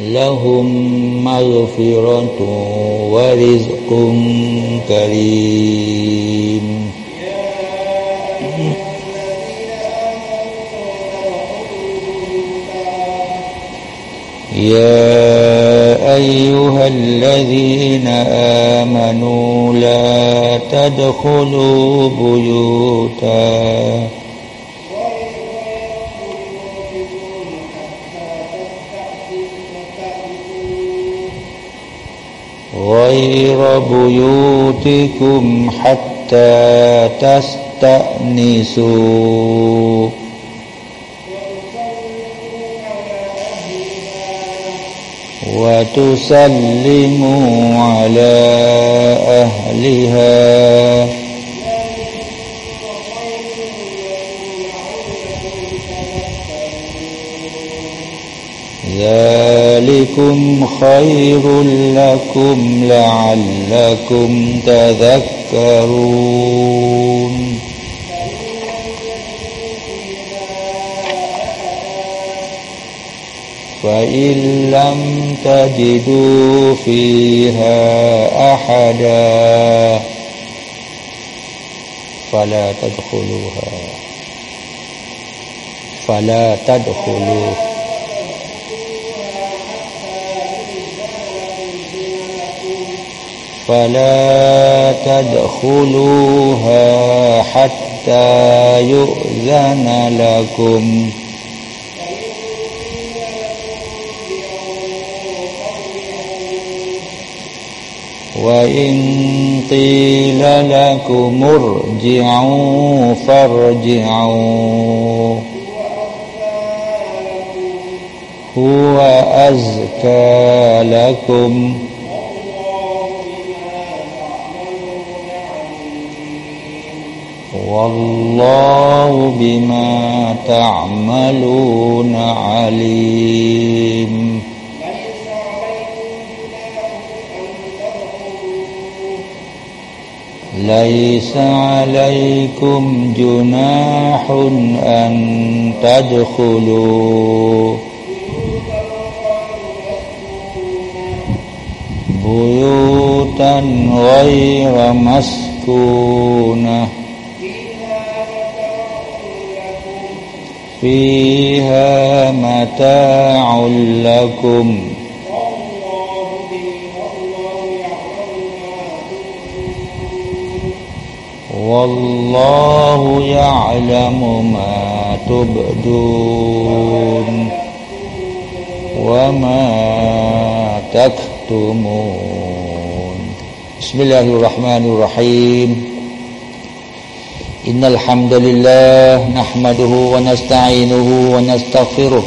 لهم مغفرة ورزق كريم. يا أيها الذين آمنوا لا تدخلوا بيوتا. غير بيوتكم حتى تستأنسوا. وتسلموا على أهلها. ذلكم خير لكم لعلكم تذكرون. فإن لم تجدوا فيها أحدا فلا تدخلوها. فلا تدخلوا فلا تدخلوها حتى يؤذن لكم. وإن قيل لكم ارجعوا فارجعوا. هو أزكى لكم. والله بما تعملون عليم. ليس عليكم جناح أن تدخلوا. بيوتا غير مسكونة. فيها متاع لكم. والله يعلم ما تبدون وما تكتمون. بسم الله الرحمن الرحيم. إن الحمد لله نحمده ونستعينه ونستغفره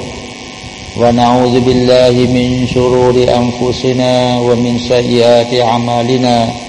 ونعوذ بالله من شرور أنفسنا ومن سيئات أعمالنا.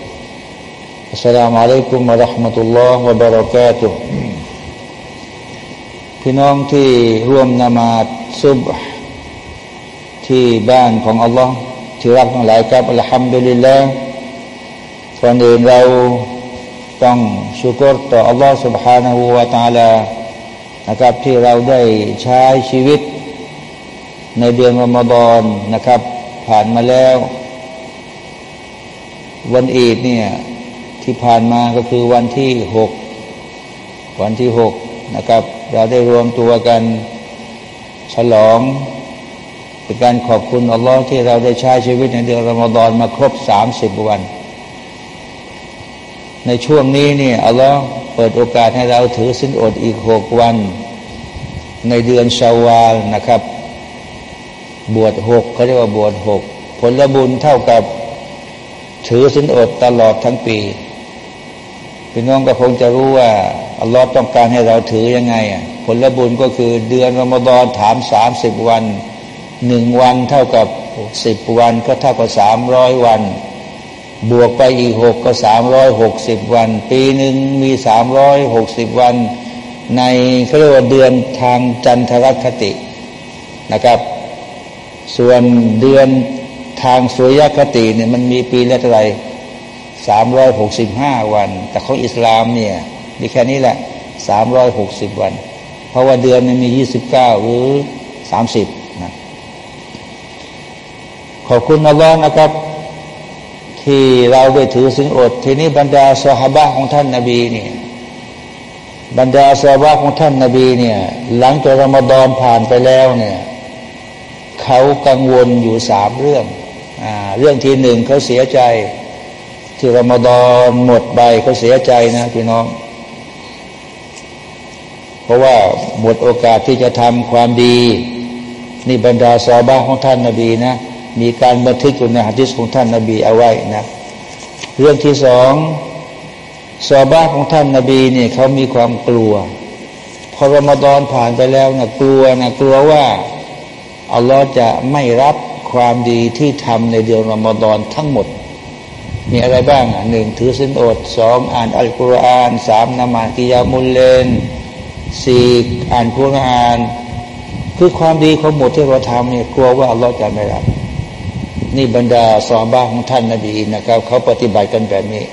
السلام عليكم ورحمة الله وبركاته พี่น้องที่ร่วมนมาศซุบที่บ้านของอัลลอฮ์ที่รักทั้งหลายครับอัลฮัมดุลิลละก่อนอื่นเราต้องชุกรต่ออัลลอฮ์ سبحانه และ تعالى นะครับที่เราได้ใช้ชีวิต ในเดือนรอมฎอนนะครับ ผ่านมาแล้ว วันอีดเนี่ย ที่ผ่านมาก็คือวันที่หกวันที่หกนะครับ เราได้รวมตัวกันฉลองเป็นการขอบคุณอัลลอฮ์ที่เราได้ใช้ชีวิตในเดือนรอมฎอนมาครบสามสิบวัน ในช่วงนี้นี่อัลลอฮ์เปิดโอกาสให้เราถือสินอดอีกหกวัน ในเดือนชาวาลนะครับ บวชหกเขาเรียกว่าบวชหกผลบุญเท่ากับถือสินอดตลอดทั้งปี พี่น้องก็คงจะรู้ว่าอัลลอฮ์ต้องการให้เราถือยังไงอะผลบุญก็คือเดือนรอมฎอนถามสามสิบวันหนึ่งวันเท่ากับสิบวันก็เท่ากับสามร้อยวัน บวกไปอีกหกก็สามร้อยหกสิบวัน ปีหนึ่งมีสามร้อยหกสิบวัน ในเขาเรียกว่าเดือนทางจันทรคตินะครับ ส่วนเดือนทางสุริยคติเนี่ยมันมีปีละเท่าไร สามร้อยหกสิบห้าวัน แต่ของอิสลามเนี่ยมีแค่นี้แหละสามร้อยหกสิบวัน เพราะว่าเดือนมันมียี่สิบเก้าหรือสามสิบนะขอบคุณอัลลอฮ์นะครับ ที่เราได้ถือสินอด ทีนี้บรรดาสหบะของท่านนาบีเนี่ยบรรดาสหบะของท่านนาบีเนี่ย หลังจากรอมฎอนผ่านไปแล้วเนี่ยเขากังวลอยู่สามเรื่องอเรื่องที่หนึ่งเขาเสียใจ ที่รอมฎอนหมดไปเขาเสียใจนะพี่น้อง เพราะว่าหมดโอกาสที่จะทำความดี นี่บรรดาซอบ้าของท่านนาบีนะ มีการบันทึกอยู่ในหะดิษของท่านนาบีเอาไว้นะ เรื่องที่สองซอบ้าของท่านนาบีเนี่ยเขามีความกลัว พอรอมฎอนผ่านไปแล้วนะกลัวนะกลัวว่าอัลลอฮ์จะไม่รับความดีที่ทำในเดือนรอมฎอนทั้งหมด มีอะไรบ้างหนึ่งถือสินอดสองอ่านอัลกุรอานสามนมากิยามุลเลนสี่อ่านคุรอาน คือความดีของหมดที่เราทำเนี่ยกลัวว่าอัลลอฮฺจะไม่รับนี่บรรดาสอนบ้าของท่านนาบีนะครับ เขาปฏิบัติกันแบบนี้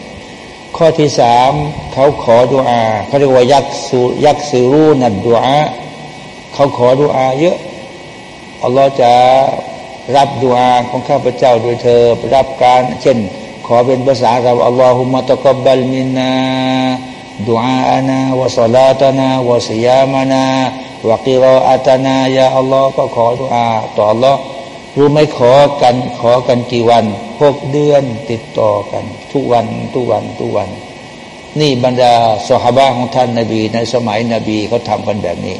ข้อที่สามเขาขอดุอาเขาเรียกว่ายักษุยักษิรูนัดดุอาเขาขอดุอาเยอะอัลลอฮฺจะรับดุอาของข้าพเจ้าโดยเธอรับการ เช่น ขอเป็นภาษาเราอัลลอฮุมะตะกบัลมินนาดุอาอานาวะสลาตนาวะสยามานาวะกิรออาตนายาอัลลอฮ์ก็ขอดุอาต่ออัลลอฮ์รู้ไม่ขอกันขอกันกี่วันหกเดือนติดต่อกัน ทุกวันทุกวันทุกวัน นี่บรรดาสหบาของท่านนาบี ในสมัยนบีเขาทำกันแบบนี้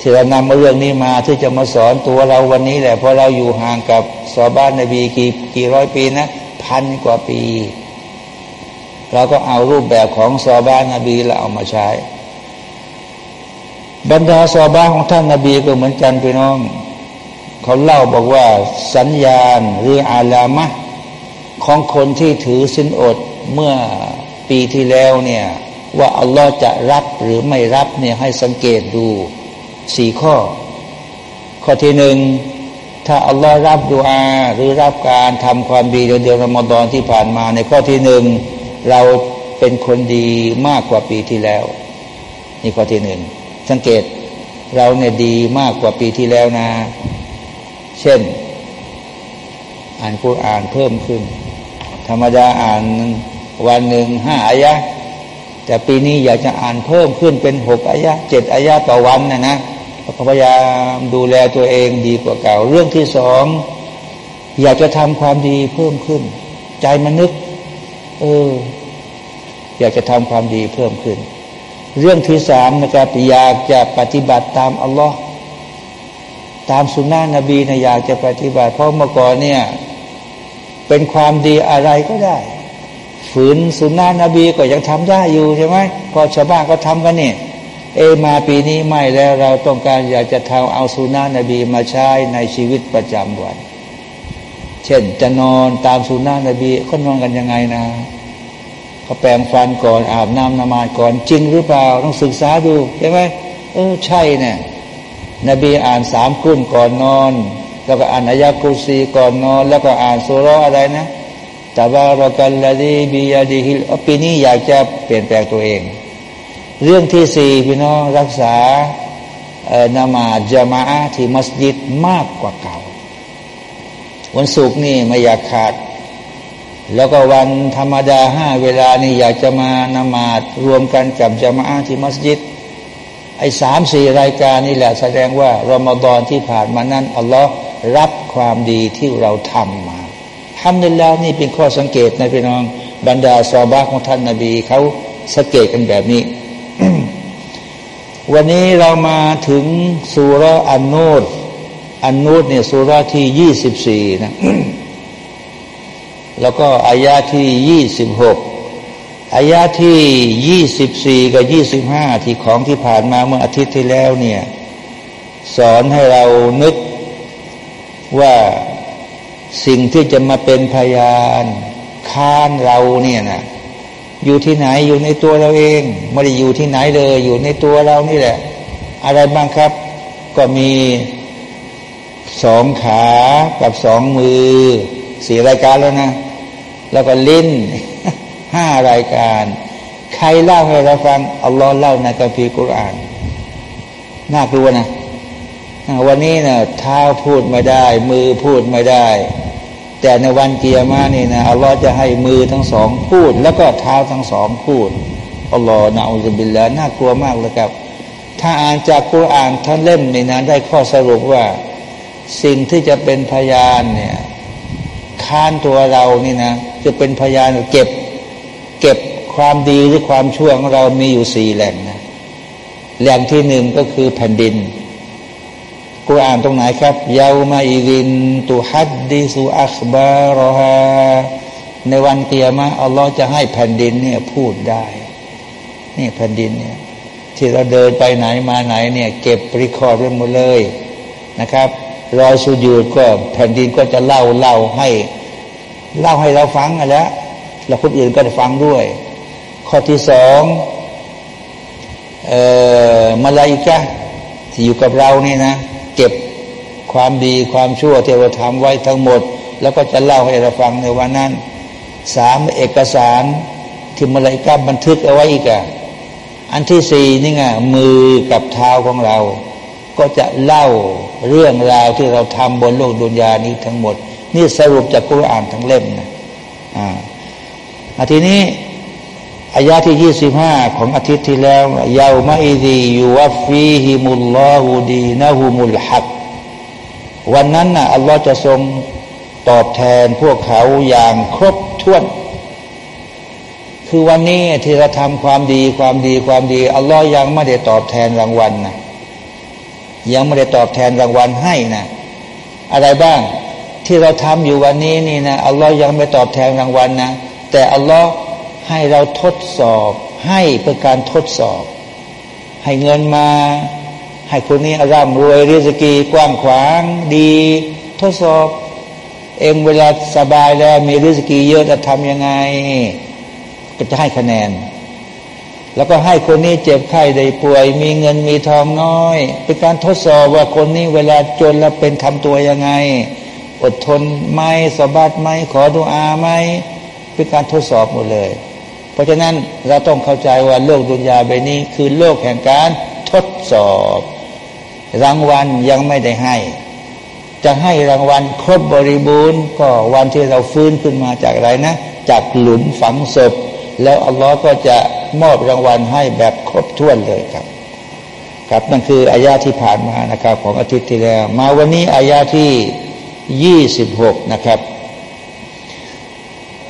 ที่เรานำมาเรื่องนี้มาที่จะมาสอนตัวเราวันนี้แหละเพราะเราอยู่ห่างกับสหบ้านนบีกี่กี่ร้อยปีนะ พันกว่าปี เราก็เอารูปแบบของซอบ้านนบีเราเอามาใช้ บรรดาซอบ้านของท่านนาบีก็เหมือนกันพี่น้องเขาเล่าบอกว่าสัญญาณหรืออาลามะของคนที่ถือสินอดเมื่อปีที่แล้วเนี่ยว่าอัลลอฮ์จะรับหรือไม่รับเนี่ยให้สังเกตดูสี่ข้อ ข้อที่หนึ่ง ถ้าอัลลอฮ์รับดูอาหรือรับการทำความดีในเดือนรอมฎอนที่ผ่านมา ในข้อที่หนึ่งเราเป็นคนดีมากกว่าปีที่แล้ว นี่ข้อที่หนึ่งสังเกตเราเนี่ยดีมากกว่าปีที่แล้วนะ เช่น อ่านกุรอานเพิ่มขึ้น ธรรมดาอ่านวันหนึ่งห้าอายะแต่ปีนี้อยากจะอ่านเพิ่มขึ้นเป็นหกอายะเจ็ดอายะต่อวันนะนะ พยายามดูแลตัวเองดีกว่าเก่า เรื่องที่สอง อยากจะทำความดีเพิ่มขึ้น ใจมันนึก เออ อยากจะทำความดีเพิ่มขึ้น เรื่องที่สามนะครับอยากจะปฏิบัติตามอัลลอฮ์ตามสุนนะนบีนะอยากจะปฏิบัติ เพราะเมื่อก่อนเนี่ย เป็นความดีอะไรก็ได้ ฝืนสุนนะนบีก็ยังทำได้อยู่ใช่ไหมก็ชาวบ้านก็ทำกันเนี่ย เอมาปีนี้ไม่แล้วเราต้องการอยากจะทำเอาสุนานะนบีมาใช้ในชีวิตประจำวัน เช่นจะนอนตามสุนานะนบีเขานอนกันยังไงนะเขาแปรงฟันก่อนอาบน้ำนมาดก่อนจริงหรือเปล่าต้องศึกษาดูใช่ไหมเออใช่เนี่ยนบีอ่านสามคุ้นก่อนนอน แล้วก็อ่านอายะกุซีก่อนนอน แล้วก็อ่านสุรอะไรนะแต่ว่าเรากันละดีบียาดีฮิลปีนี้อยากจะเปลี่ยนแปลงตัวเอง เรื่องที่สี่พี่น้องรักษาเนามาจามาที่มัสยิดมากกว่าเก่า วันศุกร์นี่ไม่อยากขาด แล้วก็วันธรรมดาห้าเวลานี่อยากจะมานมาดรวมกันกับจามาที่มัสยิดไอ้สามสี่รายการนี่แหละแสดงว่ารอมฎอนที่ผ่านมานั้นอัลลอฮ์รับความดีที่เราทำมาทำได้แล้วนี่เป็นข้อสังเกตนะพี่น้องบรรดาซอบาของท่านนาบีเขาสังเกตกันแบบนี้ วันนี้เรามาถึงสุรอันนูดอันนูดเนี่ยสุรที่ยี่สิบสี่นะแล้วก็อายาที่ยี่สิบหกอายาที่ยี่สิบสี่กับยี่สิบห้าที่ของที่ผ่านมาเมื่ออาทิตย์ที่แล้วเนี่ย สอนให้เรานึกว่าสิ่งที่จะมาเป็นพยานค้านเราเนี่ยนะ อยู่ที่ไหนอยู่ในตัวเราเองไม่ได้อยู่ที่ไหนเลย อยู่ในตัวเรานี่แหละ อะไรบ้างครับ ก็มีสองขากับสองมือสี่รายการแล้วนะ แล้วก็ลิ้นห้ารายการ ใครเล่าให้เราฟังอัลลอฮ์เล่าในกัมภีร์กุรอานน่ากลัวนะวันนี้นะเท้าพูดไม่ได้ มือพูดไม่ได้ แต่ในวันเกียร์มานี่นะอัลลอฮ์จะให้มือทั้งสองพูด แล้วก็เท้าทั้งสองพูดอัลลอฮ์นะอุบิลละน่ากลัวมากเลยครับ ถ้าอ่านจากกุรอานทั้งเล่มนี่นะได้ข้อสรุปว่าสิ่งที่จะเป็นพยานเนี่ยค้านตัวเรานี่นะจะเป็นพยานเก็บ เก็บความดีหรือความชั่วของเรามีอยู่สี่แหล่งนะแหล่งที่หนึ่งก็คือแผ่นดิน กุรอานตรงไหนครับยาวมาอิรินตุฮัดดิสุอัคบารฮาในวันเกียมาอัลลอฮ์จะให้แผ่นดินเนี่ยพูดได้ นี่แผ่นดินเนี่ยที่เราเดินไปไหนมาไหนเนี่ยเก็บรีคอร์ดไว้หมดเลยนะครับรอยสุญูดก็แผ่นดินก็จะเล่าเล่าให้ เล่าให้เราฟังกันแล้วแล้วคนอื่นก็จะฟังด้วย ข้อที่สองเอ่อมาลาอิกะที่อยู่กับเรานี่นะ เก็บความดีความชั่วที่เราทำไว้ทั้งหมด แล้วก็จะเล่าให้เราฟังในวันนั้นสามเอกสารที่มาลาอิกะบันทึกเอาไว้อีกอะอันที่สี่นี่ไงมือกับเท้าของเรา ก็จะเล่าเรื่องราวที่เราทำบนโลกดุนยานี้ทั้งหมด นี่สรุปจากกุรอานทั้งเล่มนะอ่าทีนี้ อายาที่ยี่สิบห้าของอาทิตย์ที่แล้วยาวมาอิดียูวัฟีฮิมุลลอฮูดีนะฮุมุลฮักวันนั้นน่ะอัลลอฮ์จะทรงตอบแทนพวกเขาอย่างครบถ้วน คือวันนี้ที่เราทำความดีความดีความดี อัลลอฮ์ยังไม่ได้ตอบแทนรางวัลนะยังไม่ได้ตอบแทนรางวัลให้นะอะไรบ้างที่เราทำอยู่วันนี้นี่นะอัลลอฮ์ยังไม่ตอบแทนรางวัลนะแต่อัลลอฮ์ ให้เราทดสอบให้เพื่อการทดสอบ ให้เงินมา ให้คนนี้ร่ำรวยริสกีกว้างขวางดี ทดสอบ เองเวลาสบายแล้วมีริสกีเยอะจะทำยังไง ก็จะให้คะแนน แล้วก็ให้คนนี้เจ็บไข้ได้ป่วย มีเงินมีทองน้อย เป็นการทดสอบว่าคนนี้เวลาจนแล้วเป็นทำตัวยังไง อดทนไหมสบัดไหมขอดุอาไหมเป็นการทดสอบหมดเลย เพราะฉะนั้นเราต้องเข้าใจว่าโลกดุนยาใบนี้ คือโลกแห่งการทดสอบ รางวัลยังไม่ได้ให้ จะให้รางวัลครบบริบูรณ์ ก็วันที่เราฟื้นขึ้นมาจากอะไรนะ จากหลุมฝังศพ แล้วอัลลอฮ์ก็จะมอบรางวัลให้แบบครบถ้วนเลยครับ ครับนั่นคืออายาที่ผ่านมานะครับ ของอาทิตย์ที่แล้ว มาวันนี้อายาที่ยี่สิบหกนะครับ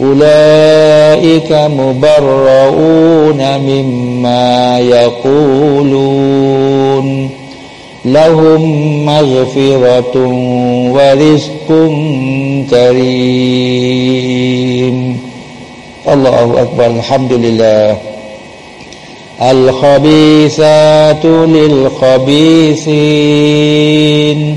أولئك مبرؤون مما يقولون. لهم مغفرة ورزق كريم. الله أكبر الحمد لله. الخبيثات للخبيثين.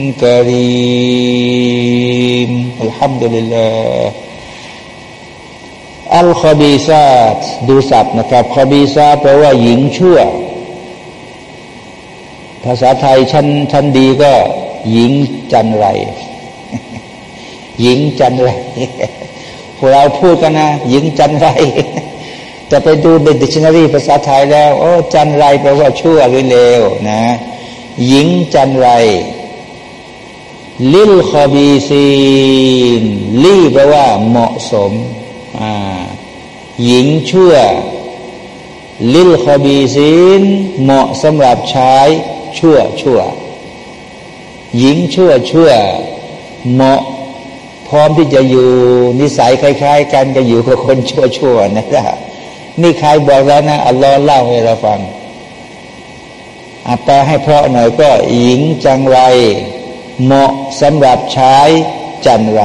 كريم الحمد لله อัลคอบีซาตดูศัพท์นะครับคอบีซาแปลว่าหญิงชั่ว ภาษาไทยชั้นชั้นดีก็ หญิงจันไร หญิงจันไรพวกเราพูดกันนะ หญิงจันไรแต่ไปดูในดิกชันนารีภาษาไทยแล้ว โอ้ จันไรแปลว่าชั่วหรือเลวนะ หญิงจันไร لِلْخَبِيثِينَ لِ แปลว่าเหมาะสมหญิงชั่ว لِلْخَبِيثِينَ เหมาะสำหรับชายชั่วชั่ว หญิงชั่วชั่ว เหมาะพร้อมที่จะอยู่นิสัยคล้าย ๆ กันจะอยู่กับคนชั่วชั่วนะครับนี่ใครบอกแล้วนะอัลลอฮ์เล่าให้เราฟังอัแปลให้เพราะหน่อยก็หญิงจังไร เหมาะสำหรับชายจันไร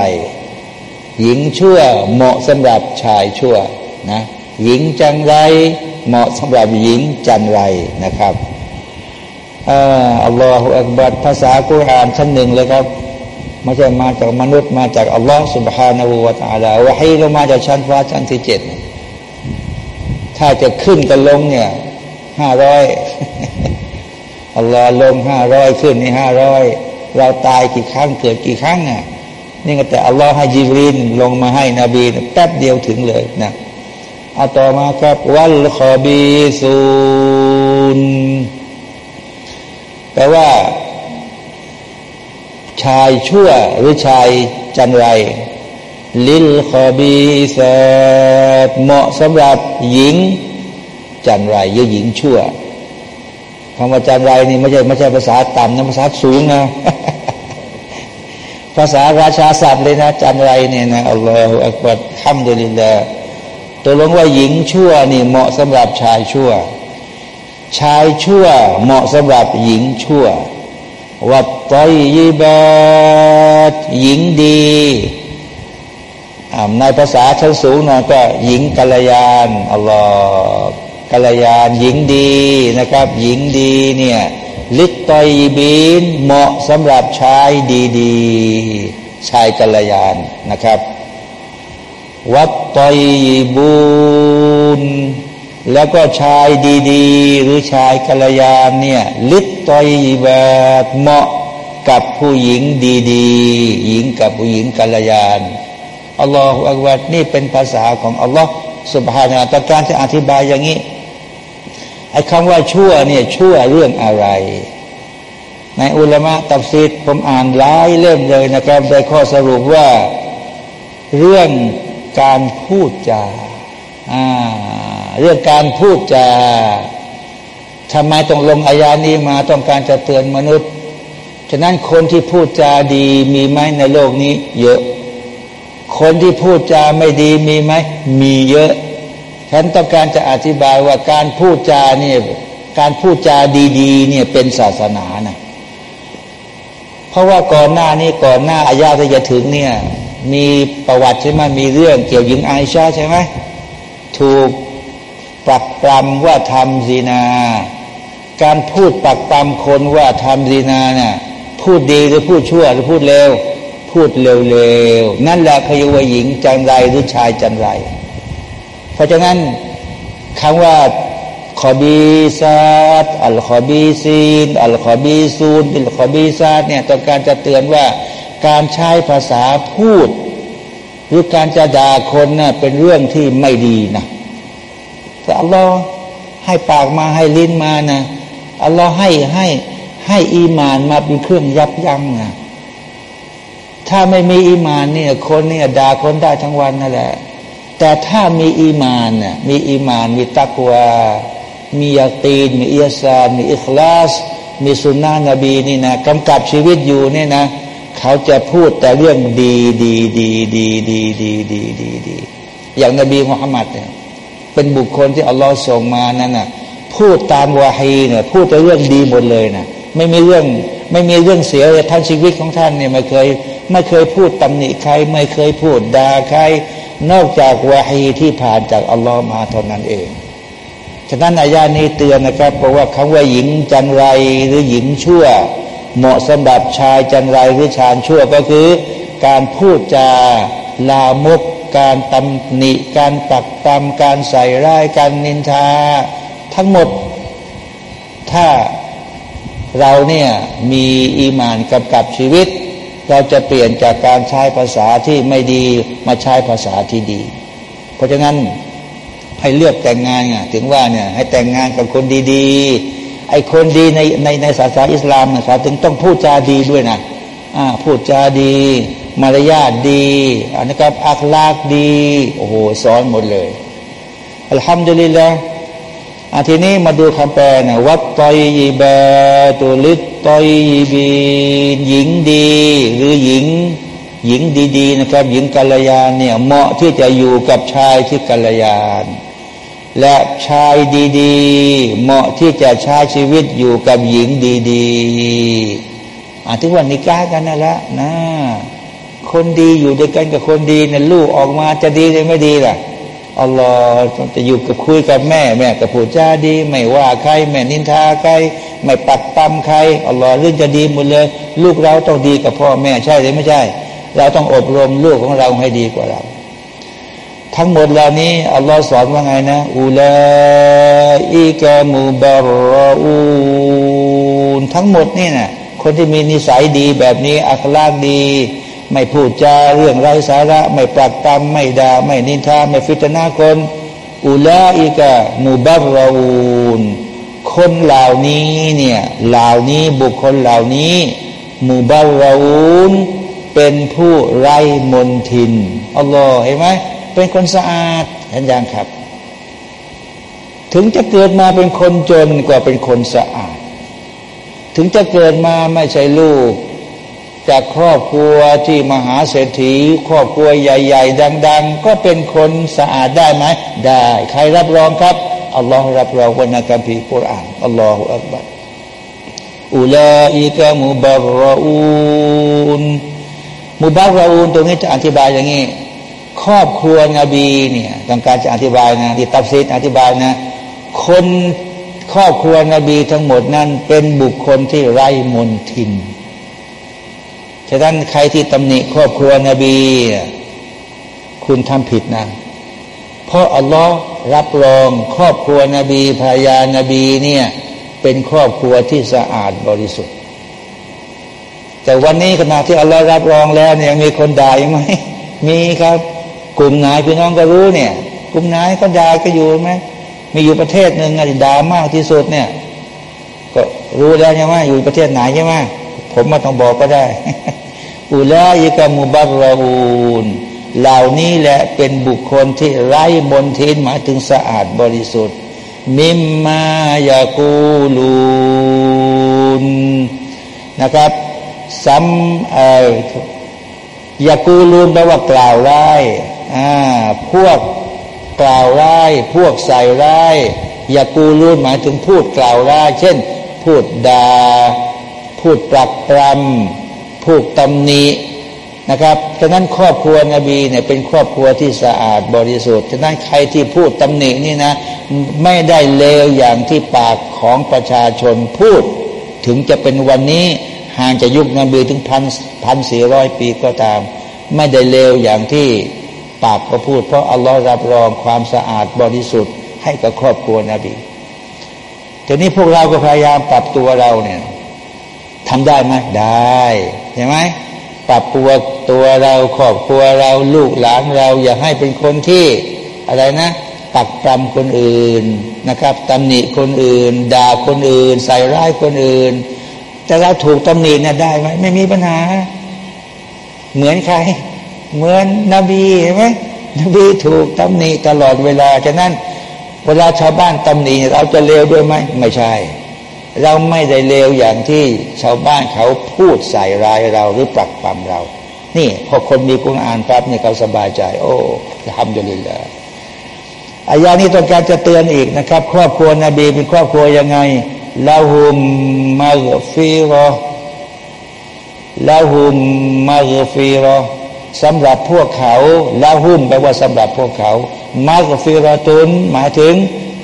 หญิงชั่วเหมาะสำหรับชายชั่วนะหญิงจังไรเหมาะสำหรับหญิงจันไรนะครับอัลลอฮฺอักบัดภาษากุรอานชั้นหนึ่งเลยครับไม่ใช่มาจากมนุษย์มาจากอัลลอฮฺสุบฮานาหูวาตาลาวะให้ลงมาจากชั้นฟ้าชั้นที่เจ็ดถ้าจะขึ้นกันลงเนี่ยห้าร้อยอัลลอฮ์ลงห้าร้อยขึ้นนี่ห้าร้อย เราตายกี่ครั้งเกิดกี่ครั้งอะนี่ก็แต่อัลลอฮ์ให้จิบรีนลงมาให้นบีแป๊บเดียวถึงเลยนะเอาต่อมาครับวัลคอบีซูนแปลว่า ชายชั่วหรือชายจันไร ลิลคอบีซเหมาะสำหรับหญิง จันไรหรือหญิงชั่ว คำว่าจันไรนี่ไม่ใช่ไม่ใช่ภาษาต่ำนะภาษาสูงนะภาษาราชาศัพท์เลยนะจันไรเนี่ยนะอัลลอฮฺอักบัดห้ามดุลิลลาตัวลงว่าหญิงชั่วนี่เหมาะสำหรับชายชั่ว ชายชั่วเหมาะสำหรับหญิงชั่ววัดตอยยิบาตหญิงดีในภาษาชั้นสูงหน่อยก็หญิงกัลยาณอัลลอฮฺ กัลยาณหญิงดีนะครับ หญิงดีเนี่ยลิตตอยบีนเหมาะสำหรับชายดีๆ ชายกัลยาณนะครับ วัดตอยบูนแล้วก็ชายดีๆ หรือชายกัลยาณเนี่ยลิตตอยแบบเหมาะกับผู้หญิงดีๆ หญิงกับผู้หญิงกัลยาณอัลลอฮฺอักบัดนี่เป็นภาษาของอัลลอฮฺสุบฮานาตการจะอธิบายอย่างนี้ อ้คำว่าชั่วเนี่ยชั่วเรื่องอะไร ในอุลมะตับซีดผมอ่านหลายเล่มเลยนะครับได้ข้อสรุปว่า เรื่องการพูดจาเรื่องการพูดจาทำไมต้องลงอายานี้มาต้องการจะเตือนมนุษย์ฉะนั้นคนที่พูดจาดีมีไหมในโลกนี้ เยอะ คนที่พูดจาไม่ดีมีไหมมีเยอะ ฉันต้องการจะอธิบายว่าการพูดจาเนี่ยการพูดจาดีๆเนี่ยเป็นศาสนานะเพราะว่าก่อนหน้านี้ก่อนหน้าอายาที่จะถึงเนี่ย มีประวัติใช่ไหมมีเรื่องเกี่ยวหญิงไอชาใช่ไหมถูกปรักปรำว่าทำซีนา การพูดปรักปรำคนว่าทำซีนาเนี่ยพูดดีหรือพูดชั่วหรือพูดเร็ว พูดเร็วๆนั่นแหละพยุวหญิงจันไรหรือชายจันไร เพราะฉะนั้นคำว่าالخبيثات للخبيثين والخبيثون للخبيثات เนี่ยต้องการจะเตือนว่าการใช้ภาษาพูด หรือการจะด่าคนน่ะเป็นเรื่องที่ไม่ดีนะแต่อัลลอฮ์ให้ปากมาให้ลิ้นมานะอัลลอฮ์ให้ให้ให้อีมานมาเป็นเครื่องยับยั้งนะถ้าไม่มีอีมานเนี่ยคนเนี่ยด่าคนได้ทั้งวันนั่นแหละ แต่ถ้ามีอีมานน่ะมีอีมาน มีตักวามียาตีน มีอิยาซามีอิคลาส มีสุนนะนบีนี่นะกำกับชีวิตอยู่เนี่ยนะ เขาจะพูดแต่เรื่องดีดีดีดีดีดีดีดีดีอย่างนบีมุฮัมมัดเนี่ยเป็นบุคคลที่อัลลอฮ์ส่งมานั่นน่ะพูดตามวาฮีเนี่ยพูดแต่เรื่องดีหมดเลยนะไม่มีเรื่องไม่มีเรื่องเสียเลยท่านชีวิตของท่านเนี่ยไม่เคย ไม่เคยพูดตำหนิใคร ไม่เคยพูดด่าใคร นอกจากวาฮีที่ผ่านจากอัลลอฮ์มาเท่านั้นเองฉะนั้นอายานี้เตือนนะครับเพราะว่าคำว่าหญิงจันไรหรือหญิงชั่ว เหมาะสำหรับชายจันไรหรือชายชั่วก็คือ การพูดจาลามก การตำหนิ การตักตำการใส่ร้ายการนินทา ทั้งหมด ถ้าเราเนี่ยมีอีมานกับกับชีวิต เราจะเปลี่ยนจากการใช้ภาษาที่ไม่ดีมาใช้ภาษาที่ดี เพราะฉะนั้นให้เลือกแต่งงานไงถึงว่าเนี่ยให้แต่งงานกับคนดีๆ ไอ้คนดีในในในศาสนาอิสลามนะครับถึงต้องพูดจาดีด้วยนะอ่าพูดจาดี มารยาทดีอันนี้ครับอัคลากดีโอ้โหสอนหมดเลยอัลฮัมดุลิลละอาทีนี้มาดูคำแปลนะวัดตอยยีบาตุลิต ตอยยีบีหญิงดี หรือหญิง หญิงดีๆนะครับ หญิงกัลยาณเนี่ยเหมาะที่จะอยู่กับชายที่กัลยาณ และชายดีๆ เหมาะที่จะใช้ชีวิตอยู่กับหญิงดีๆอาที่วันนิก้ากันนั่นแหละนะคนดีอยู่ด้วยกันกับคนดีเนี่ยลูกออกมาจะดีหรือไม่ดีล่ะ อัลลอฮ์จะอยู่กับคุยกับแม่ แม่กับผู้จ้าดี ไม่ว่าใครแม่นินทาใครไม่ปักปั๊มใครอัลลอฮ์เรื่องจะดีหมดเลย ลูกเราต้องดีกับพ่อแม่ใช่หรือไม่ใช่ เราต้องอบรมลูกของเราให้ดีกว่าเรา ทั้งหมดเหล่านี้อัลลอฮ์สอนว่าไงนะอุลาอิกามูบารอูนทั้งหมดนี่นะคนที่มีนิสัยดีแบบนี้อัคลากดี ไม่พูดจาเรื่องไร้สาระ ไม่ปรักปรำไม่ด่าไม่นินทา ไม่ฟิตนาคนอุลาอิกะมูบารูนคนเหล่านี้เนี่ยเหล่านี้บุคคลเหล่านี้มูบารูนเป็นผู้ไร้มนทินอัลลอฮ์เห็นไหมเป็นคนสะอาดเห็นยังครับ ถึงจะเกิดมาเป็นคนจนกว่าเป็นคนสะอาด ถึงจะเกิดมาไม่ใช่ลูก จากครอบครัวที่มหาเศรษฐี ครอบครัวใหญ่ ๆ ดัง ๆ ก็เป็นคนสะอาดได้ไหมได้ ใครรับรองครับอัลลอฮ์รับรองวันนักัมภีร์กุรอานالله أكبر أولئك مبرءون مبرءون ตรงนี้จะอธิบายอย่างนี้ ครอบครัวนบีเนี่ยต้องการจะอธิบายนะที่ตัฟซีรอธิบายนะ คนครอบครัวนบีทั้งหมดนั้นเป็นบุคคลที่ไร้มนทิน ฉะนั้นใครที่ตำหนิครอบครัวนบี คุณทำผิดนะเพราะอัลลอฮ์รับรองครอบครัวนบีภรรยานาบีเนี่ยเป็นครอบครัวที่สะอาดบริสุทธิ์ แต่วันนี้ขณะที่อัลลอฮ์รับรองแล้วเนี่ยมีคนด่ายังไหมมีครับ กลุ่มไหนพี่น้องก็รู้เนี่ย กลุ่มไหนก็ด่าก็อยู่ไหมมีอยู่ประเทศหนึ่งด่ามากที่สุดเนี่ย ก็รู้แล้วใช่ไหมอยู่ประเทศไหนใช่ไหม ผมมาต้องบอกก็ได้ อุลาอิกามุบารรูนเหล่านี้แหละเป็นบุคคลที่ไร้มนทินหมายถึงสะอาดบริสุทธิ์ มิมมายากูลูนนะครับซ้ำเอ่ยากูลูนแปลว่ากล่าวร้ายอ่าพวกกล่าวร้าย พวกใส่ร้ายยากูลูนหมายถึงพูดกล่าวร้าย เช่น พูดดา่า พูดปรักปรำพูดตำหนินะครับฉะนั้นครอบครัวนบีเนี่ยเป็นครอบครัวที่สะอาดบริสุทธิ์ฉะนั้นใครที่พูดตำหนินี่นะ ไม่ได้เลวอย่างที่ปากของประชาชนพูด ถึงจะเป็นวันนี้ห่างจากยุคนบีถึงพันพันสี่ร้อยปีก็ตาม ไม่ได้เลวอย่างที่ปากก็พูด เพราะอัลลอฮ์รับรองความสะอาดบริสุทธิ์ให้กับครอบครัวนบีทีนี้พวกเราก็พยายามปรับตัวเราเนี่ย ทำได้ไหมได้ใช่ไหมปรับปวตัวเราครอบครัวเราลูกหลานเราอย่าให้เป็นคนที่อะไรนะตักปรำคนอื่นนะครับตำหนิคนอื่น ด่าคนอื่น ใส่ร้ายคนอื่น แต่เราถูกตำหนินี่ยได้ไหมไม่มีปัญหา เหมือนใคร เหมือนนบีเห็นไหมนบีถูกตำหนิตลอดเวลาฉะนั้น เวลาชาวบ้านตำหนิเราจะเลวด้วยไหมไม่ใช่ เราไม่ได้เลวอย่างที่ชาวบ้านเขาพูดใส่ร้ายเราหรือปรักปรำเรา นี่พอคนมีกุณอ่านปั๊บเนี่ยเขาสบายใจ โอ้ทำดีเลยละอายานี้ต้องการจะเตือนอีกนะครับ ครอบครัวนบีเป็นครอบครัวยังไงละหุมมักฟิรอละหุมมักฟิรอสำหรับพวกเขาละหุมแปลว่าสำหรับพวกเขามักฟิรตุนหมายถึง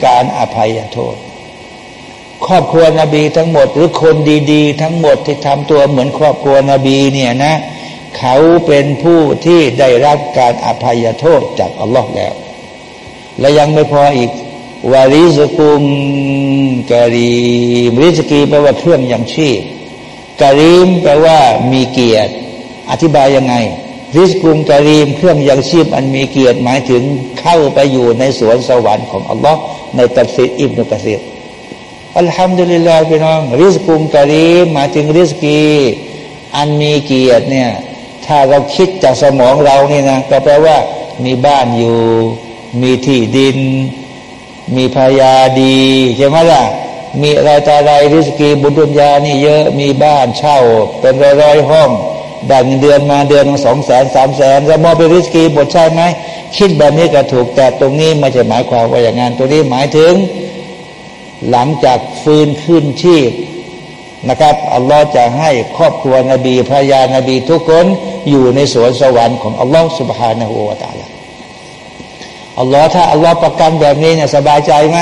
การอภัยโทษ ครอบครัวนบีทั้งหมด หรือคนดี ๆ ทั้งหมดที่ทำตัวเหมือนครอบครัวนบีเนี่ยนะ เขาเป็นผู้ที่ได้รับการอภัยโทษจากอัลลอฮ์แล้ว และยังไม่พออีกورزق كريم رزق แปลว่าเครื่องยังชีพكريم แปลว่ามีเกียรติ อธิบายยังไงرزق كريم เครื่องยังชีพอันมีเกียรติหมายถึงเข้าไปอยู่ในสวนสวรรค์ของอัลลอฮ์ในตัฟซีรอิบนุกะซีร الحمد لله พี่น้อง رزق كريم มาถึง رزقอันมีเกียรติเนี่ย ถ้าเราคิดจากสมองเรานี่นะก็แปลว่า มีบ้านอยู่ มีที่ดิน มีภรรยาดีใช่ไหมล่ะมีอะไรตาอะไรริสกีบุญดุนยานี่เยอะมีบ้านเช่า เป็นร้อยๆห้องได้เงินเดือนมาเดือนสองแสนสามแสนจะมองเป็นริสกีบทใช่ไหมคิดแบบนี้ก็ถูกแต่ตรงนี้ไม่ใช่หมายความว่าอย่างนั้นตัวนี้หมายถึง หลังจากฟื้นขึ้นชีพนะครับอัลลอฮ์จะให้ครอบครัวนบีภรรยานบีทุกคนอยู่ในสวนสวรรค์ของอัลลอฮ์สุบฮานาหูวาตาลาอัลลอฮ์ถ้าอัลลอฮ์ประกันแบบนี้เนี่ยสบายใจไหม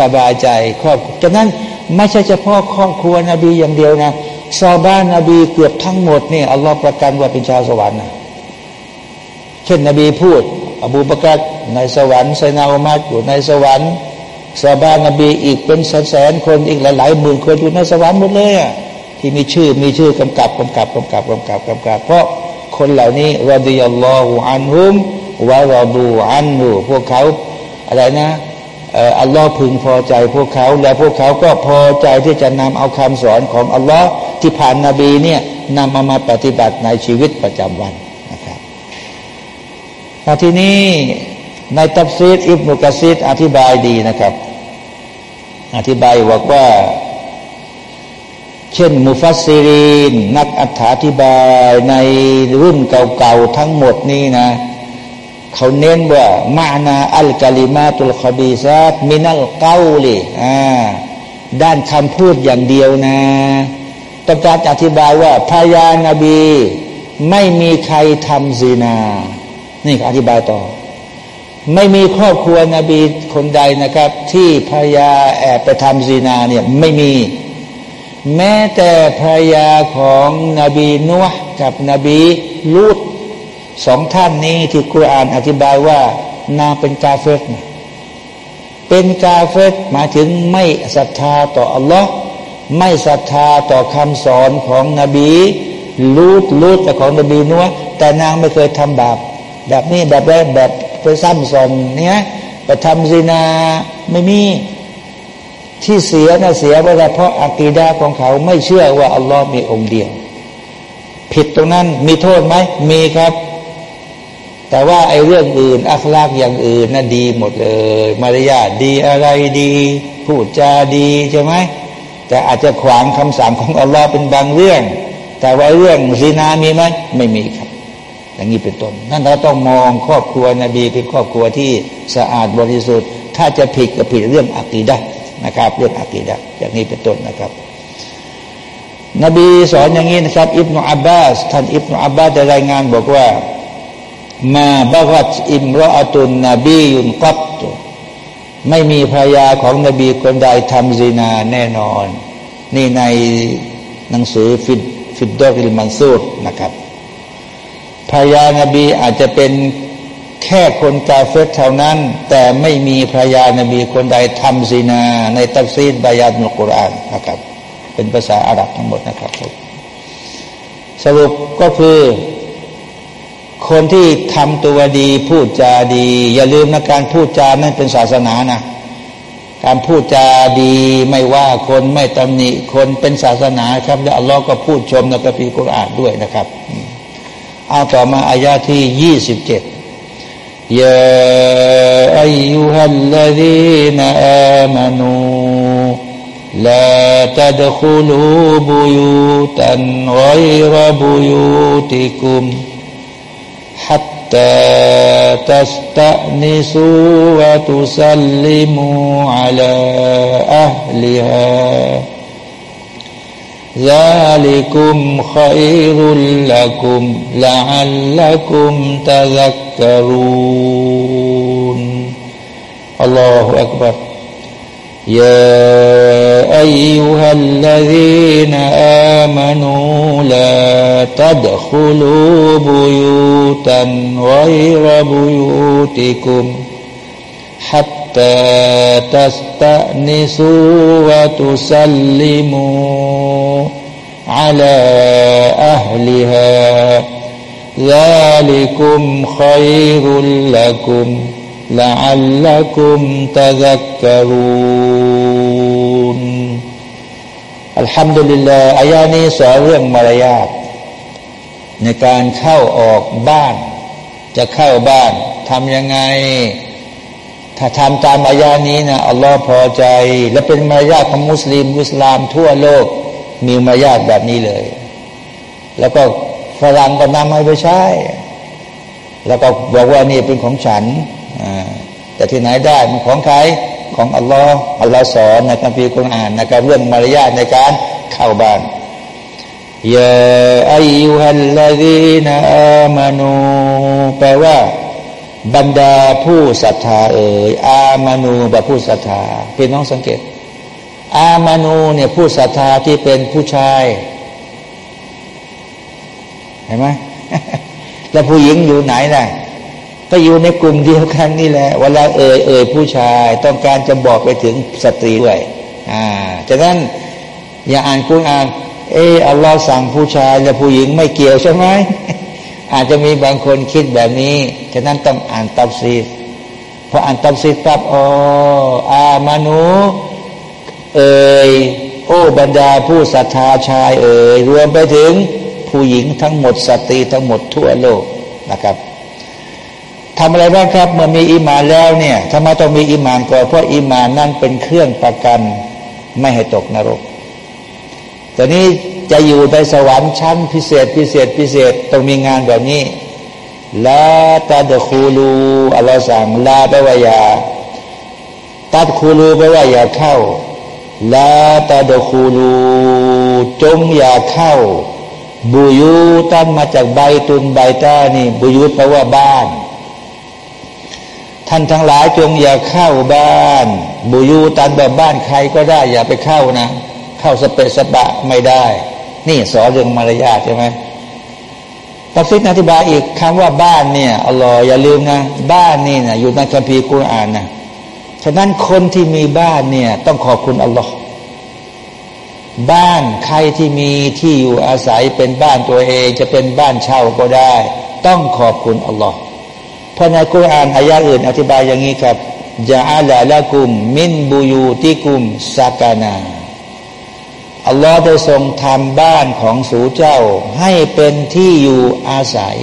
สบายใจครอบฉะนั้นไม่ใช่เฉพาะครอบครัวนบีอย่างเดียวนะซาบ้านนบีเกือบทั้งหมดเนี่ยอัลลอฮ์ประกันว่าเป็นชาวสวรรค์นะเช่นนบีพูด อบูบากรในสวรรค์ไซนาอุมัดอยู่ในสวรรค์ ซาบานนบีอีกเป็นแสนคนอีกหลายๆหมื่นคนอยู่ในสวรรค์หมดเลยอะที่มีชื่อมีชื่อกำกับกำกับกำกับกำกับกำกับ เพราะคนเหล่านี้รดิยัลลอฮุอันฮุมวะรอดูอันหูพวกเขาอะไรนะอัลลอฮ์พึงพอใจพวกเขา และพวกเขาก็พอใจที่จะนำเอาคำสอนของอัลลอฮ์ที่ผ่านนาบีเนี่ยนำมามาปฏิบัติในชีวิตประจำวันนะครับทีนี้ในตัฟซีรอิบนุกะซีรอธิบายดีนะครับ อธิบายบอกว่า เช่น مفسرين นักอธิบายในรุ่นเก่าๆทั้งหมดนี้นะเขาเน้นว่าمعنى الكلمات الخبيثات من القول อ่าด้านคำพูดอย่างเดียวนะต้องการอธิบายว่าภรรยานบี ไม่มีใครทำซีนา นี่อธิบายต่อ ไม่มีครอบครัวนบีคนใดนะครับ ที่ภรยาแอบไปทำซีนาเนี่ยไม่มี แม้แต่ภรยาของนบีนัวกับนบีลูดสองท่านนี้ที่คุรานอธิบายว่านางเป็นกาเฟตเป็นกาเฟตหมายถึงไม่ศรัทธาต่ออัลลอฮ์ไม่ศรัทธาต่อคำสอนของนบีลูดลูดแต่ของนบีนัวแต่นางไม่เคยทำบาปแบบนี้แบบแรกแบบ ไปซ้ำซ้อนเนี้ยไปทำซินาไม่มีที่เสียนะเสียเพราะอักีดาของเขาไม่เชื่อว่าอัลลอฮ์มีองค์เดียว ผิดตรงนั้นมีโทษไหมมีครับ แต่ว่าไอ้เรื่องอื่น อัคลากอย่างอื่นน่ะดีหมดเลย มารยาทดีอะไรดี พูดจาดีใช่ไหมแต่อาจจะขวางคำสั่งของอัลลอฮ์เป็นบางเรื่อง แต่ว่าเรื่องซีนามีไหมไม่มีครับ อย่างนี้เป็นต้น นั่นเราต้องมองครอบครัวนบีเป็นครอบครัวที่สะอาดบริสุทธิ์ ถ้าจะผิดก็ผิดเรื่องอักีดะนะครับ เรื่องอักีดะอย่างนี้เป็นต้นนะครับ นบีสอนอย่างนี้นะครับ อิบนาอับบาสท่านอิบนาอับบาสได้รายงานบอกว่าما بغت امرأة نبي قط ไม่มีภรรยาของนบีคนใดทำซีนาแน่นอน นี่ในหนังสือفي في الدر المنثور นะครับ ภรรยานบีอาจจะเป็นแค่คนกาเฟรเท่านั้น แต่ไม่มีภรรยานบีคนใดทำซีนา ในตัฟซีรบายานุลกุรอานนะครับ เป็นภาษาอาหรับทั้งหมดนะครับ สรุปก็คือคนที่ทำตัวดีพูดจาดี อย่าลืมนะการพูดจานั้นเป็นศาสนานะการพูดจาดีไม่ว่าคนไม่ตำหนิคนเป็นศาสนาครับแล้วอัลลอฮ์ก็พูดชมในกัมภีกุรอานด้วยนะครับ เอาต่อมาอายาที่ยี่สิบเจ็ดยาอายุฮัลลดีนอามานู لا تدخلوا بيوتا غير بيوتكم حتى حتى تستأنسوا وتسلموا على أهلها ذلكم خير لكم لعلكم تذكرون. الله أكبر. يا أيها الذين آمنوا لا تدخلوا بيوتا غير بيوتكم حتى تستأنسوا وتسلموا على أهلها ذلكم خير لكم لعلكم تذكرون الحمد لله อายานี้สอนเรื่องมารยาทในการเข้าออกบ้าน จะเข้าบ้านทำยังไง ถ้าทำตามอายานี้นะอัลลอฮ์พอใจ และเป็นมารยาทของมุสลิมมุสลามทั่วโลกมีมารยาทแบบนี้เลย แล้วก็ฝรั่งก็นำให้ไปใช้ แล้วก็บอกว่านี่เป็นของฉัน แต่ที่ไหนได้มันของใครของอัลลอฮ์อัลลอฮ์สอนในคัมภีร์คุรอานนะครับเรื่องมารยาทในการเข้าบ้านยาอายุฮัลลาดีนอามานูแปลว่า บรรดาผู้ศรัทธาเอ่ยอามานูบบผู้ศรัทธาพี่น้องสังเกต อามานูเนี่ยผู้ศรัทธาที่เป็นผู้ชาย เห็นไหมแล้วผู้หญิงอยู่ไหนล่ะก็อยู่ในกลุ่มเดียวกันนี่แหละเวลาเอ่ยเอ่ยผู้ชาย ต้องการจะบอกไปถึงสตรีด้วยอ่าจากนั้นอย่าอ่านกุณอ่าน เอออัลลอฮ์สั่งผู้ชาย และผู้หญิงไม่เกี่ยวใช่ไหม อาจจะมีบางคนคิดแบบนี้ ฉะนั้นต้องอ่านตับซีดพออ่านตับซีดปั๊บอ๋ออามานุเอ่ยโอ้บรรดาผู้ศรัทธาชายเอ่ยรวมไปถึงผู้หญิงทั้งหมดสตรีทั้งหมดทั่วโลกนะครับทำอะไรบ้างครับเมื่อมีอิมานแล้วเนี่ยทำไมต้องมีอิมานก่อนเพราะอิมานนั่นเป็นเครื่องประกัน ไม่ให้ตกนรก แต่นี้จะอยู่ในสวรรค์ชั้นพิเศษพิเศษพิเศษต้องมีงานแบบนี้ลาตาเดคูลูอัลลอฮ์สั่งลาแปลว่าอย่าตัดคูลูแปลว่าอย่าเข้าลาตาเดคูลูจงอย่าเข้า บุยูตั้งมาจากใบตุนใบต้านี่ บุยูแปลว่าบ้าน ท่านทั้งหลายจงอย่าเข้าบ้าน บุยูตันแบบบ้านใครก็ได้ อย่าไปเข้านะ เข้าสเปสบะไม่ได้ นี่สอนเรื่องมารยาทใช่ไหมตัดสินอธิบายอีกคำว่าบ้านเนี่ยอัลลอฮ์อย่าลืมนะ บ้านนี่นะอยู่ในคัมภีร์กุรอานนะฉะนั้นคนที่มีบ้านเนี่ย ต้องขอบคุณอัลลอฮ์บ้านใครที่มีที่อยู่อาศัยเป็นบ้านตัวเองจะเป็นบ้านเช่าก็ได้ ต้องขอบคุณอัลลอฮ์เพราะในคุรานอายะอื่น อธิบายอย่างนี้ครับยาอัลละกุม มินบูยูติกุมสากานา อัลลอฮ์ได้ทรงทำบ้านของสูเจ้า ให้เป็นที่อยู่อาศัย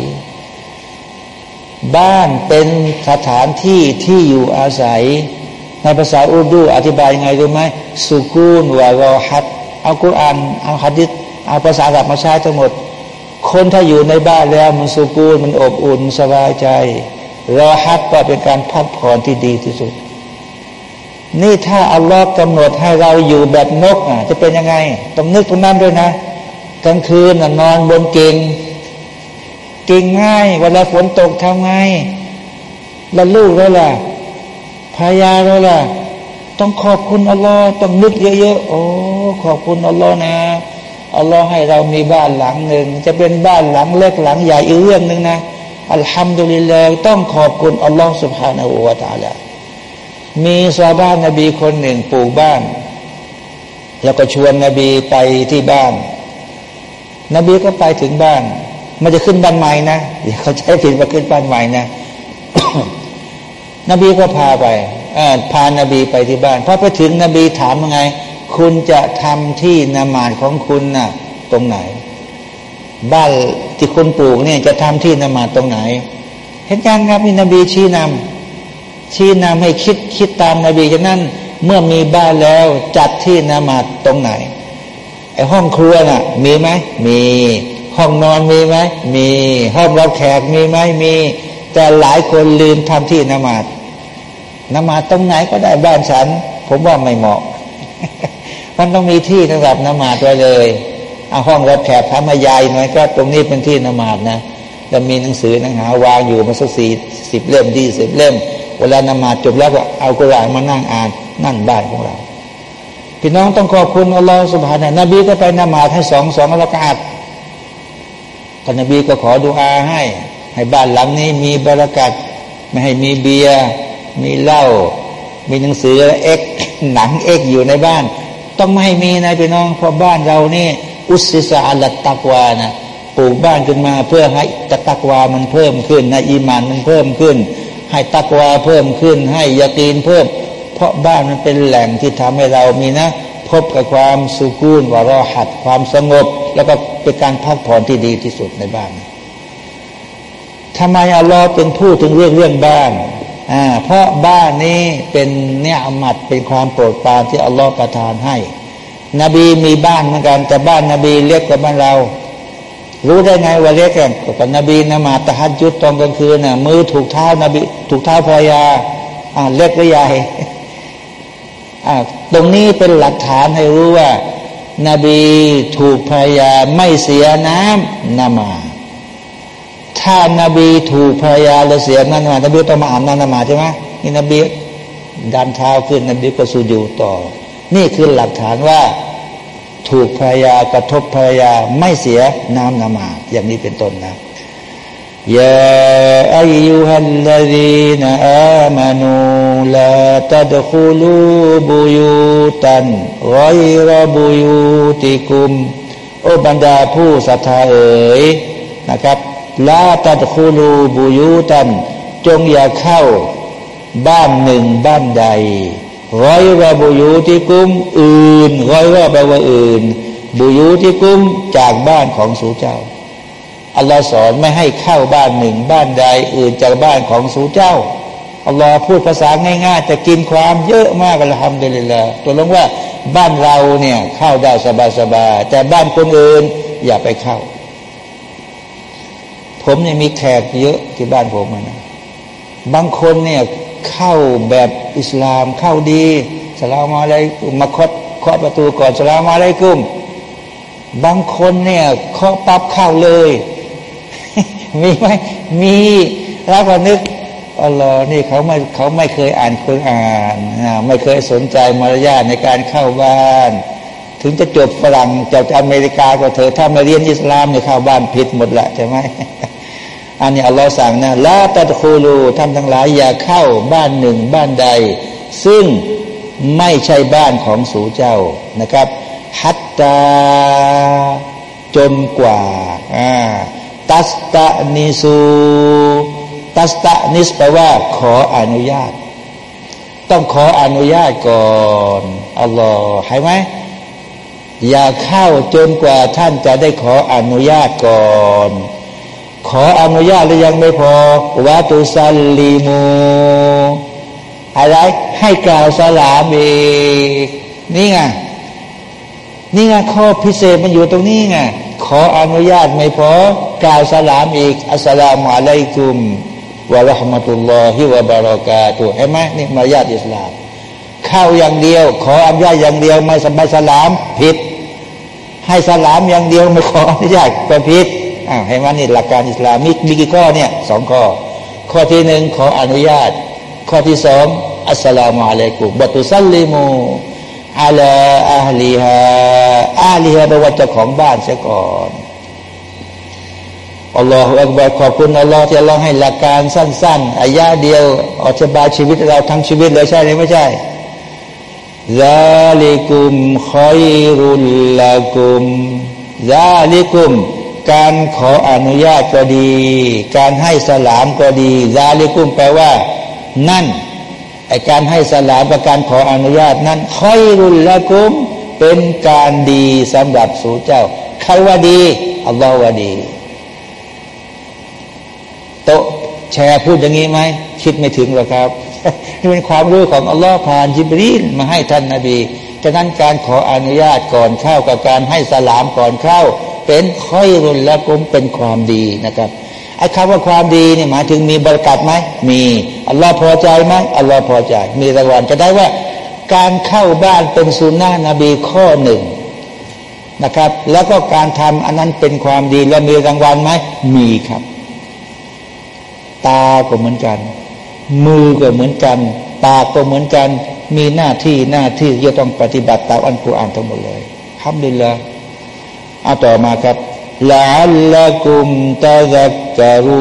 บ้านเป็นสถานที่ที่อยู่อาศัย ในภาษาอุดูอธิบายยังไงรู้ไหมสุกูนวารอฮัดเอากุรอานเอาฮัดดิษเอาภาษาอับมาใช้ทั้งหมด คนถ้าอยู่ในบ้านแล้วมันสุกูนมันอบอุ่นสบายใจรอฮักก็เป็นการพักผ่อนที่ดีที่สุด นี่ถ้าอัลลอฮ์กำหนดให้เราอยู่แบบนกอะจะเป็นยังไงต้องนึกตรงนั้นด้วยนะกลางคืนนอนบนเก่งเก่งง่ายเวลาฝนตกทำไงแล้วลูกเราล่ะภรรยาเราล่ะ ต้องขอบคุณอัลลอฮ์ต้องนึกเยอะๆโอ้ขอบคุณอัลลอฮ์นะอัลลอฮ์ให้เรามีบ้านหลังหนึ่งจะเป็นบ้านหลังเล็กหลังใหญ่อีกเรื่องหนึ่งนะอัลฮัมดุลิลลาห์ต้องขอบคุณอัลลอฮ์ سبحانه และ تعالى มีซาบ้านนบีคนหนึ่งปลูกบ้าน แล้วก็ชวนนบีไปที่บ้าน นบีก็ไปถึงบ้าน มันจะขึ้นบ้านใหม่นะเขาใช้ผิดว่าขึ้นบ้านใหม่นะนบีก็พาไปพานบีไปที่บ้านพอไปถึงนบีถามยังไง คุณจะทำที่นมาดของคุณนะ่ะ ตรงไหน บ้านที่คุณปลูกเนี่ยจะทำที่นมาตรงไหน เห็นยังครับนี่นบีชี้นำ ชี้นำให้คิดคิดตามนบีฉะนั้น เมื่อมีบ้านแล้วจัดที่นมาตรงไหนไอห้องครัวน่ะ มีไหมมี ห้องนอนมีไหมมี ห้องรับแขกมีไหมมี แต่หลายคนลืมทำที่นมาดนมาดตรงไหนก็ได้บ้านฉัน ผมว่าไม่เหมาะ มันต้องมีที่สำหรับนมาดไว้เลยเอาห้องรับแขกทำมาใหญ่หน่อยก็ตรงนี้เป็นที่นมาดนะแล้วมีหนังสือหนังหาวางอยู่มาสักสี่สิบเล่มดีสิบเล่ม เวลานมาจบแล้วก็เอากุรอานมานั่งอ่าน นั่นบ้านของเรา พี่น้องต้องขอบคุณอัลลอฮฺสุบฮานะนบีก็ไปนมาให้สองสองรักาดท่านนบีก็ขอดุอาให้ ให้บ้านหลังนี้มีบรากัดไม่ให้มีเบียร์มีเหล้ามีหนังสือเอ็กหนังเอ็กอยู่ในบ้าน ต้องไม่ให้มีนะพี่น้องเพราะบ้านเรานี่ อุสิสาอัลตักวานะปลูกบ้านขึ้นมาเพื่อให้ตักวามันเพิ่มขึ้นนะอีมานมันเพิ่มขึ้น ให้ตักวาเพิ่มขึ้น ให้ยาตีนเพิ่ม เพราะบ้านมันเป็นแหล่งที่ทำให้เรามีนะ พบกับความสุขูนวารอหัดความสงบ แล้วก็เป็นการพักผ่อนที่ดีที่สุดในบ้านทำไมอัลลอฮ์เป็นผู้ถึงเรื่องเรื่องบ้านอ่าเพราะบ้านนี้เป็นเนี่ยอมัดเป็นความโปรดปรานที่อัลลอฮ์ประทานให้ นบีมีบ้านเหมือนกันแต่บ้านนบีเล็กกว่าบ้านเรา รู้ได้ไงว่าเล็กกันกับนบีนมาตะฮัดยุดตอนกลางคืนน่ะ มือถูกเท้านบีถูกเท้าภรรยาอ่าเล็กหรือใหญ่อ่าตรงนี้เป็นหลักฐานให้รู้ว่านบีถูกภรยาไม่เสียน้ำนมา ถ้านาบีถูกภรยาเราเสียนั่นมานบีต้องมาอาบน้ำนมาใช่ไหมนี่นบีดันเท้าขึ้นนบีก็สูญูต่อ นี่คือหลักฐานว่า ถูกภรรยากระทบภรรยาไม่เสียน้ำนามา อย่างนี้เป็นต้นนะยาอายุฮัลลดีนอามานูลาตัดคุลูบุยูตันไรรบุยูติกุม โอบรรดาผู้ศรัทธาเอ๋ยนะครับลาตัดคูลูบุยูตัน จงอย่าเข้าบ้านหนึ่งบ้านใด ร้อยว่าบุยูที่กุ้มอื่นร้อยว่าแปลว่าอื่น บุยูที่กุ้มจากบ้านของสูเจ้าอัลลอฮ์สอนไม่ให้เข้าบ้านหนึ่งบ้านใดอื่นจากบ้านของสูเจ้าอัลลอฮ์พูดภาษาง่ายๆจะกินความเยอะมากละทำเดลิละตัวลงว่าบ้านเราเนี่ยเข้าได้สบายๆแต่บ้านคนอื่นอย่าไปเข้า ผมเนี่ยมีแขกเยอะที่บ้านผมนะบางคนเนี่ย เข้าแบบอิสลามเข้าดีสลามาอะไรมาเคาะเคาะประตูก่อนสลามาอะไรกุ้มบางคนเนี่ยเคาะปั๊บเข้าเลย มีไหมมีแล้วก็นึกอัลลอฮ์นี่เขาไม่เขาไม่เคยอ่านคุณอ่านไม่เคยสนใจมารยาทในการเข้าบ้าน ถึงจะจบฝรั่งจบอเมริกาก็เถอะถ้ามาเรียนอิสลามเนี่ยเข้าบ้านผิดหมดละใช่ไหม อันนี้อัลลอฮ์สั่งนะลาตัดคูลูท่านทั้งหลายอย่าเข้าบ้านหนึ่งบ้านใด ซึ่งไม่ใช่บ้านของสูเจ้านะครับฮัตตาจนกว่าอ่าตัสตะนิสูตัสตะนิสแปลว่า ขออนุญาต ต้องขออนุญาตก่อนอัลลอฮ์ให้ไหมอย่าเข้าจนกว่าท่านจะได้ขออนุญาตก่อน ขออนุญาตหรือยังไม่พอวาตุสัลลีมูอะไรให้กล่าวสลามอีกนี่ไงนี่ไงข้อพิเศษมันอยู่ตรงนี้ไงขออนุญาตไม่พอกล่าวสลามอีกอัสสลามุอะลัยกุมวะราะห์มะตุลลอฮิวะบารอกาตุเห็นไหมนี่มารยาทอิสลาม เข้าอย่างเดียว ขออนุญาตอย่างเดียวไม่สบายสลามผิด ให้สลามอย่างเดียวไม่ขออนุญาตก็ผิด อ่าให้ว่านี่หลักการอิสลามมีมีกี่ข้อเนี่ยสองข้อ ข้อที่หนึ่งขออนุญาต ข้อที่สองอัสสลามุอะลัยกุมบัตุซัลลิมูอาลาอาลีฮะอาลีฮะแปลว่าเจ้าของบ้านเสียก่อนอัลลอฮฺอักบารขอบคุณอัลลอฮ์ที่อัลลอฮ์ให้หลักการสั้น ๆอายะเดียวอธิบายชีวิตเราทั้งชีวิตเลยใช่หรือไม่ใช่ซาลิกุมคอยรุลลากุมซาลิกุม การขออนุญาตก็ดี การให้สลามก็ดีซาลิกุมแปลว่า นั่นไอการให้สลามกับการขออนุญาตนั้นค่อยรุนละกุมเป็นการดีสำหรับสู่เจ้า ใครว่าดี อัลลอฮ์ว่าดี โตแชร์พูดอย่างนี้ไหม คิดไม่ถึงหรอกครับนี่เป็นความรู้ของอัลลอฮ์ผ่านจิบรีนมาให้ท่านนาบีฉะนั้นการขออนุญาตก่อนเข้ากับการให้สลามก่อนเข้า เป็นค่อยรุนละกุมเป็นความดีนะครับไอ้คำว่าความดีเนี่ยหมายถึงมีบริการไหมมีอัลลอฮ์พอใจไหมอัลลอฮ์พอใจ มีรางวัลจะได้ว่า การเข้าบ้านเป็นสุนนะนบีข้อหนึ่งนะครับ แล้วก็การทำอันนั้นเป็นความดีแล้วมีรางวัลไหมมีครับ ตาก็เหมือนกัน มือก็เหมือนกัน ปากก็เหมือนกัน มีหน้าที่หน้าที่จะต้องปฏิบัติตามอันกุรอานทั้งหมดเลยทำดีละ เอาต่อมาครับละอัลละกุมตะซักกรุ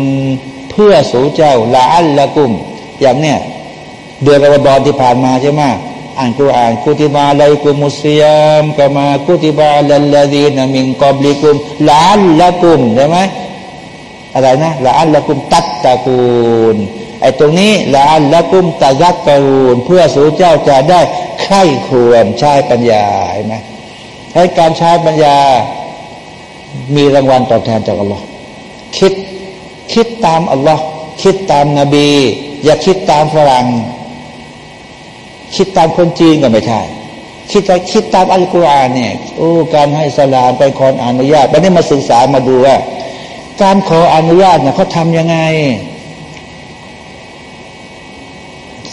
นเพื่อสู่เจ้าละอัลละกุม อย่างเนี้ยเดือนรบอที่ผ่านมาใช่ไหมอ่านกุรอานกุติบาลัยกุมุสยามกามากุติบาลัลลดีนมิงกอบลิกุมละอัลละกุมได้ไหมอะไรนะละอัลละกุมตัตตะกูลไอ้ตรงนี้ละอัลละกุมตะยักกรูนเพื่อสู่เจ้าจะได้ไข้ควรใช้ปัญญาเห็นไหม ให้การใช้ปัญญามีรางวัลตอบแทนจากอัลลอฮ์คิดคิดตามอัลลอฮ์คิดตามนาบี อย่าคิดตามฝรั่งคิดตามคนจีนก็ไม่ใช่คิดแต่คิดตามอัลกุรอานเนี่ยโอ้การให้สลามไปขออนุญาตวันนี้มาศึกษามาดูว่า การขออนุญาตเนี่ยเขาทำยังไง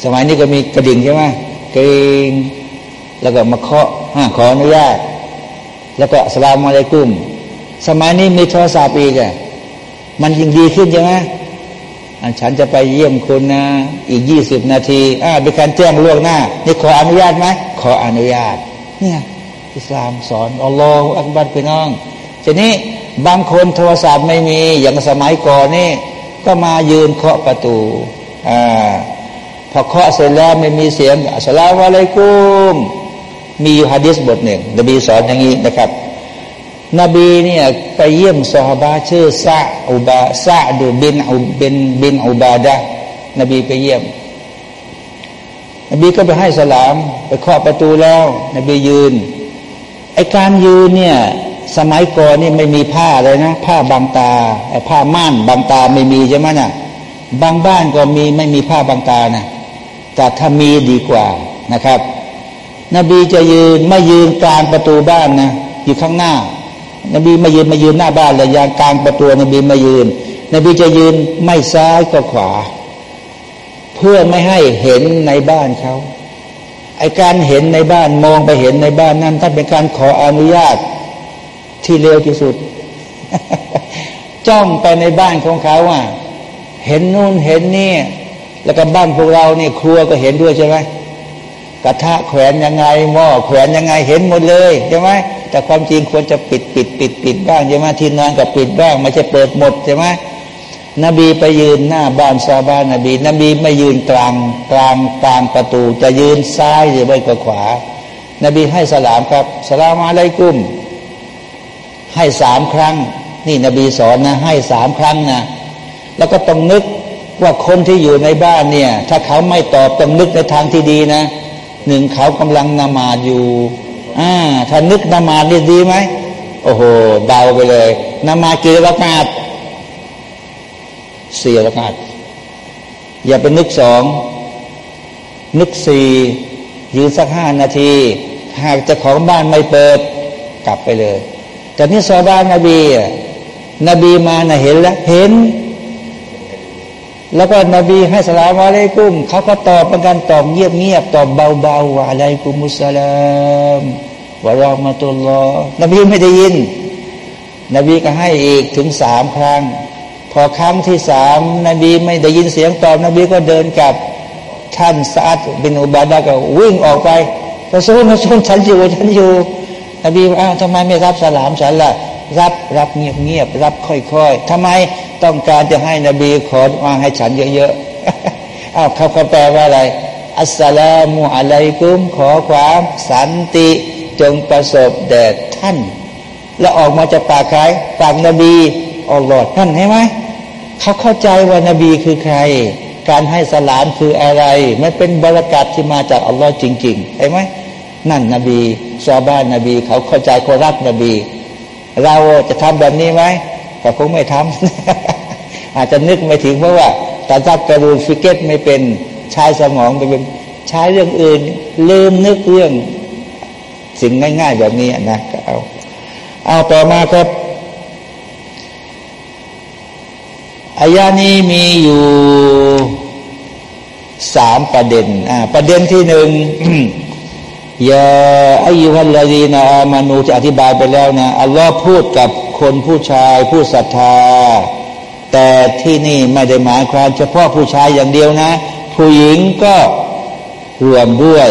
สมัยนี้ก็มีกระดิ่งใช่ไหมกระดิ่งแล้วก็มาเคาะขออนุญาต แล้วก็สลามอะไรกุ้มสมัยนี้มีโทรศัพท์อีกอะมันยิ่งดีขึ้นใช่ไหมอันฉันจะไปเยี่ยมคุณนะ อีกยี่สิบนาทีอ่าเป็นการแจ้งล่วงหน้า นี่ขออนุญาตไหมขออนุญาต เนี่ยอิสลามสอนอัลลอฮฺอักบัรพี่น้องทีนี้บางคนโทรศัพท์ไม่มีอย่างสมัยก่อนนี่ ก็มายืนเคาะประตูอ่าพอเคาะเสร็จแล้วไม่มีเสียงอัสลามอะลัยกุม มีอยู่ฮะดิษบทหนึ่ง นบีสอนอย่างนี้นะครับ นบีเนี่ยไปเยี่ยมซอฮาบะชื่อซาอุบาซาดูบินอุบินบินอุบาดะนบีไปเยี่ยม นบีก็ไปให้สลาม ไปเคาะประตูแล้ว นบียืนไอการยืนเนี่ยสมัยก่อนนี่ไม่มีผ้าเลยนะ ผ้าบางตาไอผ้าม่านบางตาไม่มีใช่ไหมนะ่ะบางบ้านก็มีไม่มีผ้าบางตานะแต่ถ้ามีดีกว่านะครับ นบีจะยืนไม่ยืนกลางประตูบ้านนะอยู่ข้างหน้า นบีไม่ยืนไม่ยืนหน้าบ้านเลยยางกลางประตูนบีไม่ยืน นบีจะยืนไม่ซ้ายก็ขวา เพื่อไม่ให้เห็นในบ้านเขาไอการเห็นในบ้านมองไปเห็นในบ้านนั้นท่านเป็นการขออนุญาตที่เร็วที่สุด จ้องไปในบ้านของเขาอะเห็นนู่นเห็นนี่ แล้วก็บ้านพวกเราเนี่ยครัวก็เห็นด้วยใช่ไหม กระทะแขวนยังไงหม้อแขวนยังไงเห็นหมดเลยใช่ไหมแต่ความจริงควรจะปิดปิดปิดปิดบ้างใช่ไหมที่นอนกับปิดบ้างไม่ใช่เปิดหมดใช่ไหมนบีไปยืนหน้าบ้านซาบ้านนบี นบีไม่ยืนกลางกลางกลางประตู จะยืนซ้ายหรือไม่ก็ขวา นบีให้สลามครับสลามอะไรกุ้ม ให้สามครั้ง นี่นบีสอนนะ ให้สามครั้งนะแล้วก็ต้องนึกว่าคนที่อยู่ในบ้านเนี่ย ถ้าเขาไม่ตอบต้องนึกในทางที่ดีนะ หนึ่งเขากำลังนมาดอยู่อ่าถ้านึกนมาดีดีไหมโอ้โหเดาไปเลยนมากี่ระกาดสี่ระกาดอย่าไปนึกสองนึกสี่ยืนสักห้านาทีหากจะของบ้านไม่เปิดกลับไปเลยแต่นี่ซอบ้านนบีอะนบีมานะเห็นแล้วเห็น แล้วก็นบีให้สลามอะลัยกุมเขาก็ตอบเป็นการตอบเงียบๆตอบเบาๆว่าอะลัยกุมุสลามวะรอมะตุลลอฮ์นบีไม่ได้ยิน นบีก็ให้อีกถึงสามครั้ง พอครั้งที่สามนบีไม่ได้ยินเสียงตอบนบีก็เดินกลับท่านซาดบินอุบาดาก็วิ่งออกไปกระซูลระซูลฉันอยู่ฉันอยู่นบีว่าอ้าวทำไมไม่รับสลามฉันล่ะรับรับเงียบเงียบรับค่อยๆทำไม ต้องการจะให้นบีขอวางให้ฉันเยอะๆอ้าวเขาเขาแปลว่าอะไร อัสสลามุอะลัยกุม ขอความสันติจงประสบแด่ท่าน แล้วออกมาจากปากใครปากนบีอัลลอฮ์ท่านเห็นไหมเขาเข้าใจว่านบีคือใคร การให้สลามคืออะไร มันเป็นบรากัดที่มาจากอัลลอฮ์จริงๆเห็นไหมนั่นนบีชาวบ้านนบี เขาเข้าใจเขารักนบี เราจะทำแบบนี้ไหม ก็คงไม่ทำอาจจะนึกไม่ถึงเพราะว่าตาจับกระดูฟิกเก็ตไม่เป็นใช้สมองไปเป็นใช้เรื่องอื่น ลืมนึกเรื่อง สิ่งง่าย ๆ แบบนี้นะก็เอาเอาต่อมาครับอายานี้มีอยู่สามประเด็นอ่าประเด็นที่หนึ่งยาอายุฮัลลาดีนามานูจะอธิบายไปแล้วนะอัลลอฮ์พูดกับ คนผู้ชายผู้ศรัทธา แต่ที่นี่ไม่ได้หมายความเฉพาะผู้ชายอย่างเดียวนะ ผู้หญิงก็รวมด้วย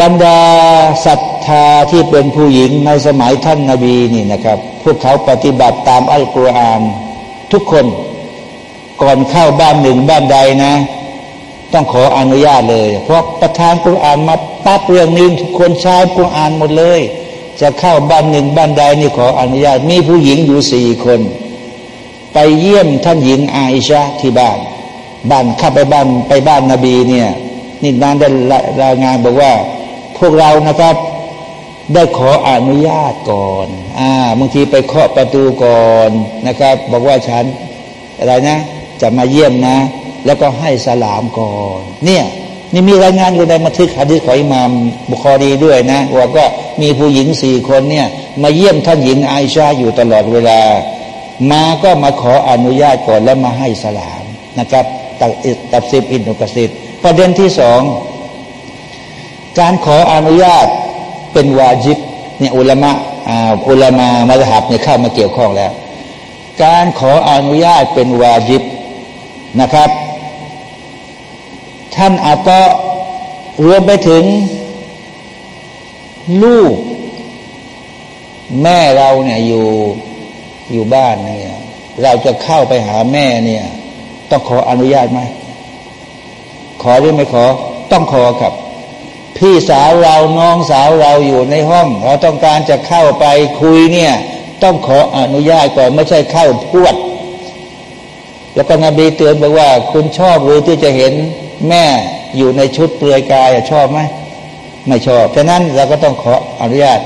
บรรดาศรัทธาที่เป็นผู้หญิงในสมัยท่านนาบีนี่นะครับ พวกเขาปฏิบัติตามอัลกุรอานทุกคนก่อนเข้าบ้านหนึ่งบ้านใดนะ ต้องขออนุญาตเลย เพราะประธานกุรอานมาปั๊บเรื่องนึงทุกคนใช้กุรอานหมดเลย จะเข้าบ้านหนึ่งบ้านใดนี่ขออนุญาตมีผู้หญิงอยู่สี่คน ไปเยี่ยมท่านหญิงอาอิชาที่บ้าน บ้านเข้าไปบ้านไปบ้านนาบีเนี่ยนี่นานได้รายงานบอกว่า พวกเรานะครับได้ขออนุญาตก่อน อ่า บางทีไปเคาะประตูก่อนนะครับ บอกว่าฉันอะไรนะ จะมาเยี่ยมนะ แล้วก็ให้สลามก่อน เนี่ย นี่มีรายงานอยู่ในบันทึกฮะดิษของอิมามบุคอรีด้วยนะว่าก็มีผู้หญิงสี่คนเนี่ย มาเยี่ยมท่านหญิงไอชาอยู่ตลอดเวลา มาก็มาขออนุญาตก่อนแล้วมาให้สลามนะครับตักตับสิบอินทุกสิทธิ์ประเด็นที่สองการขออนุญาตเป็นวาจิบเนี่ยอุลามะอุลามามัสฮับเนี่ยเข้ามาเกี่ยวข้องแล้ว การขออนุญาตเป็นวาจิบนะครับ ท่านอาตะรวมไปถึง ลูก แม่เราเนี่ยอยู่อยู่บ้านเนี่ยเราจะเข้าไปหาแม่เนี่ย ต้องขออนุญาตไหมขอหรือไม่ขอ ต้องขอครับ พี่สาวเราน้องสาวเราอยู่ในห้อง เราต้องการจะเข้าไปคุยเนี่ย ต้องขออนุญาตก่อนไม่ใช่เข้าพวด แล้วก็นบีเตือนบอกว่า คุณชอบหรือที่จะเห็น แม่อยู่ในชุดเปลือยกายชอบไหมไม่ชอบฉะนั้นเราก็ต้องขออนุญาต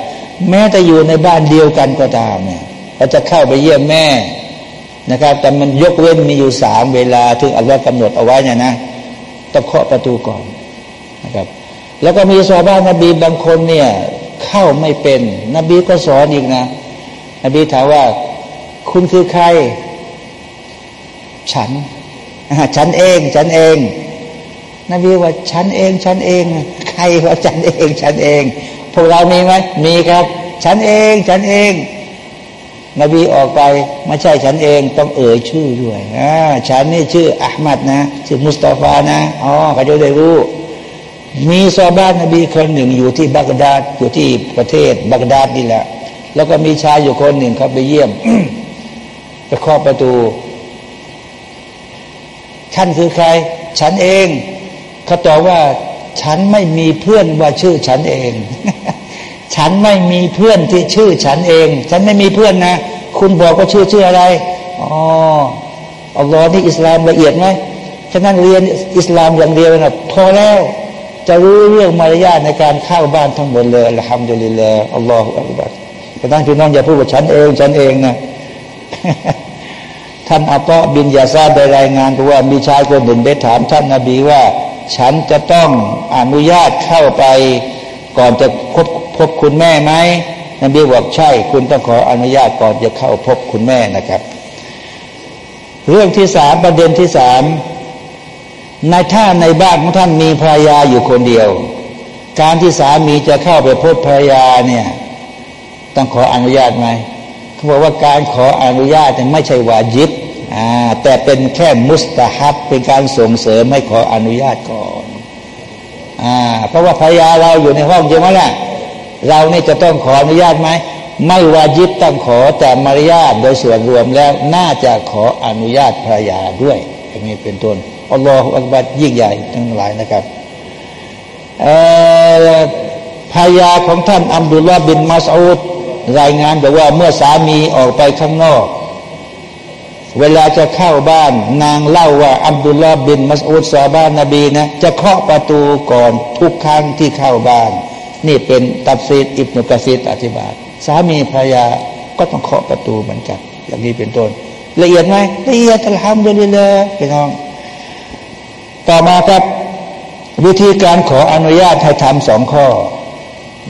แม้แต่อยู่ในบ้านเดียวกันก็ตามเนี่ยเราจะเข้าไปเยี่ยมแม่นะครับ แต่มันยกเว้นมีอยู่สามเวลาที่อัลลอฮ์กำหนดเอาไว้เนี่ยนะต้องเคาะประตูก่อนนะครับ แล้วก็มีซาบ้านนบีบางคนเนี่ยเข้าไม่เป็น นบีก็สอนอีกนะ นบีถามว่าคุณคือใคร ฉัน ฉันเอง ฉันเอง นบีว่าฉันเองฉันเอง ใครว่าฉันเองฉันเอง พวกเรามีไหมมีครับ ฉันเองฉันเอง นบีออกไปไม่ใช่ฉันเองต้องเอ่ยชื่อด้วยอ่าฉันนี่ชื่ออัลมัดนะชื่อมุสตาฟานะอ๋อเขาจะได้รู้ มีซอบ้านนบีคนหนึ่งอยู่ที่บักดาดอยู่ที่ประเทศบักดาดนี่แหละ แล้วก็มีชายอยู่คนหนึ่งเขาไปเยี่ยมไปเคาะประตู ท่านคือใคร ฉันเอง เขาตอบว่าฉันไม่มีเพื่อนว่าชื่อฉันเอง ฉันไม่มีเพื่อนที่ชื่อฉันเอง ฉันไม่มีเพื่อนนะ คุณบอกว่าชื่อชื่ออะไร อ๋ออัลลอฮ์นี่อิสลามละเอียดไหมฉะนั้นเรียนอิสลามอย่างเดียวนะพอแล้ว จะรู้เรื่องมารยาทในการเข้าบ้านทั้งหมดเลยละฮัมดุลิลลาอัลลอฮฺอัลบัดพระทานพี่น้องอย่าพูดว่าฉันเอง ฉันเองนะท่านอัปบินยาซาได้รายงานว่ามีชายคนหนึ่งได้ถามท่านนาบีว่า ฉันจะต้องอนุญาตเข้าไปก่อนจะพบพบคุณแม่ไหมนบีบอกใช่ คุณต้องขออนุญาตก่อนจะเข้าพบคุณแม่นะครับ เรื่องที่สามประเด็นที่สามในท่าในบ้านของท่านมีภรรยาอยู่คนเดียว การที่สามีจะเข้าไปพบภรรยาเนี่ยต้องขออนุญาตไหมเขาบอกว่าการขออนุญาตไม่ใช่วาจิบ แต่เป็นแค่มุสตาฮับเป็นการส่งเสริมให้ขออนุญาตก่อนอ่าเพราะว่าภรรยาเราอยู่ในห้องใช่ไหมล่ะเรานี่จะต้องขออนุญาตไหมไม่วาจิบต้องขอแต่มารยาทโดยส่วนรวมแล้วน่าจะขออนุญาตภรรยาด้วยอย่างนี้เป็นต้นอัลลอฮฺอักบัดยิ่งใหญ่ทั้งหลายนะครับภรรยาของท่านอัมดุลลาบินมาสอุดรายงานบอกว่าเมื่อสามีออกไปข้างนอก เวลาจะเข้าบ้าน นางเล่าว่าอัมดุลลาบินมัสอุดซาบ้านนบีนะจะเคาะประตูก่อนทุกครั้งที่เข้าบ้าน นี่เป็นตับซีดอิบนุกะซีดอธิบายสามีภรรยาก็ต้องเคาะประตูเหมือนกันอย่างนี้เป็นต้น ละเอียดไหมละเอียดทำไปเลยพี่น้อง ต่อมาครับ วิธีการขออนุญาตให้ทำสองข้อ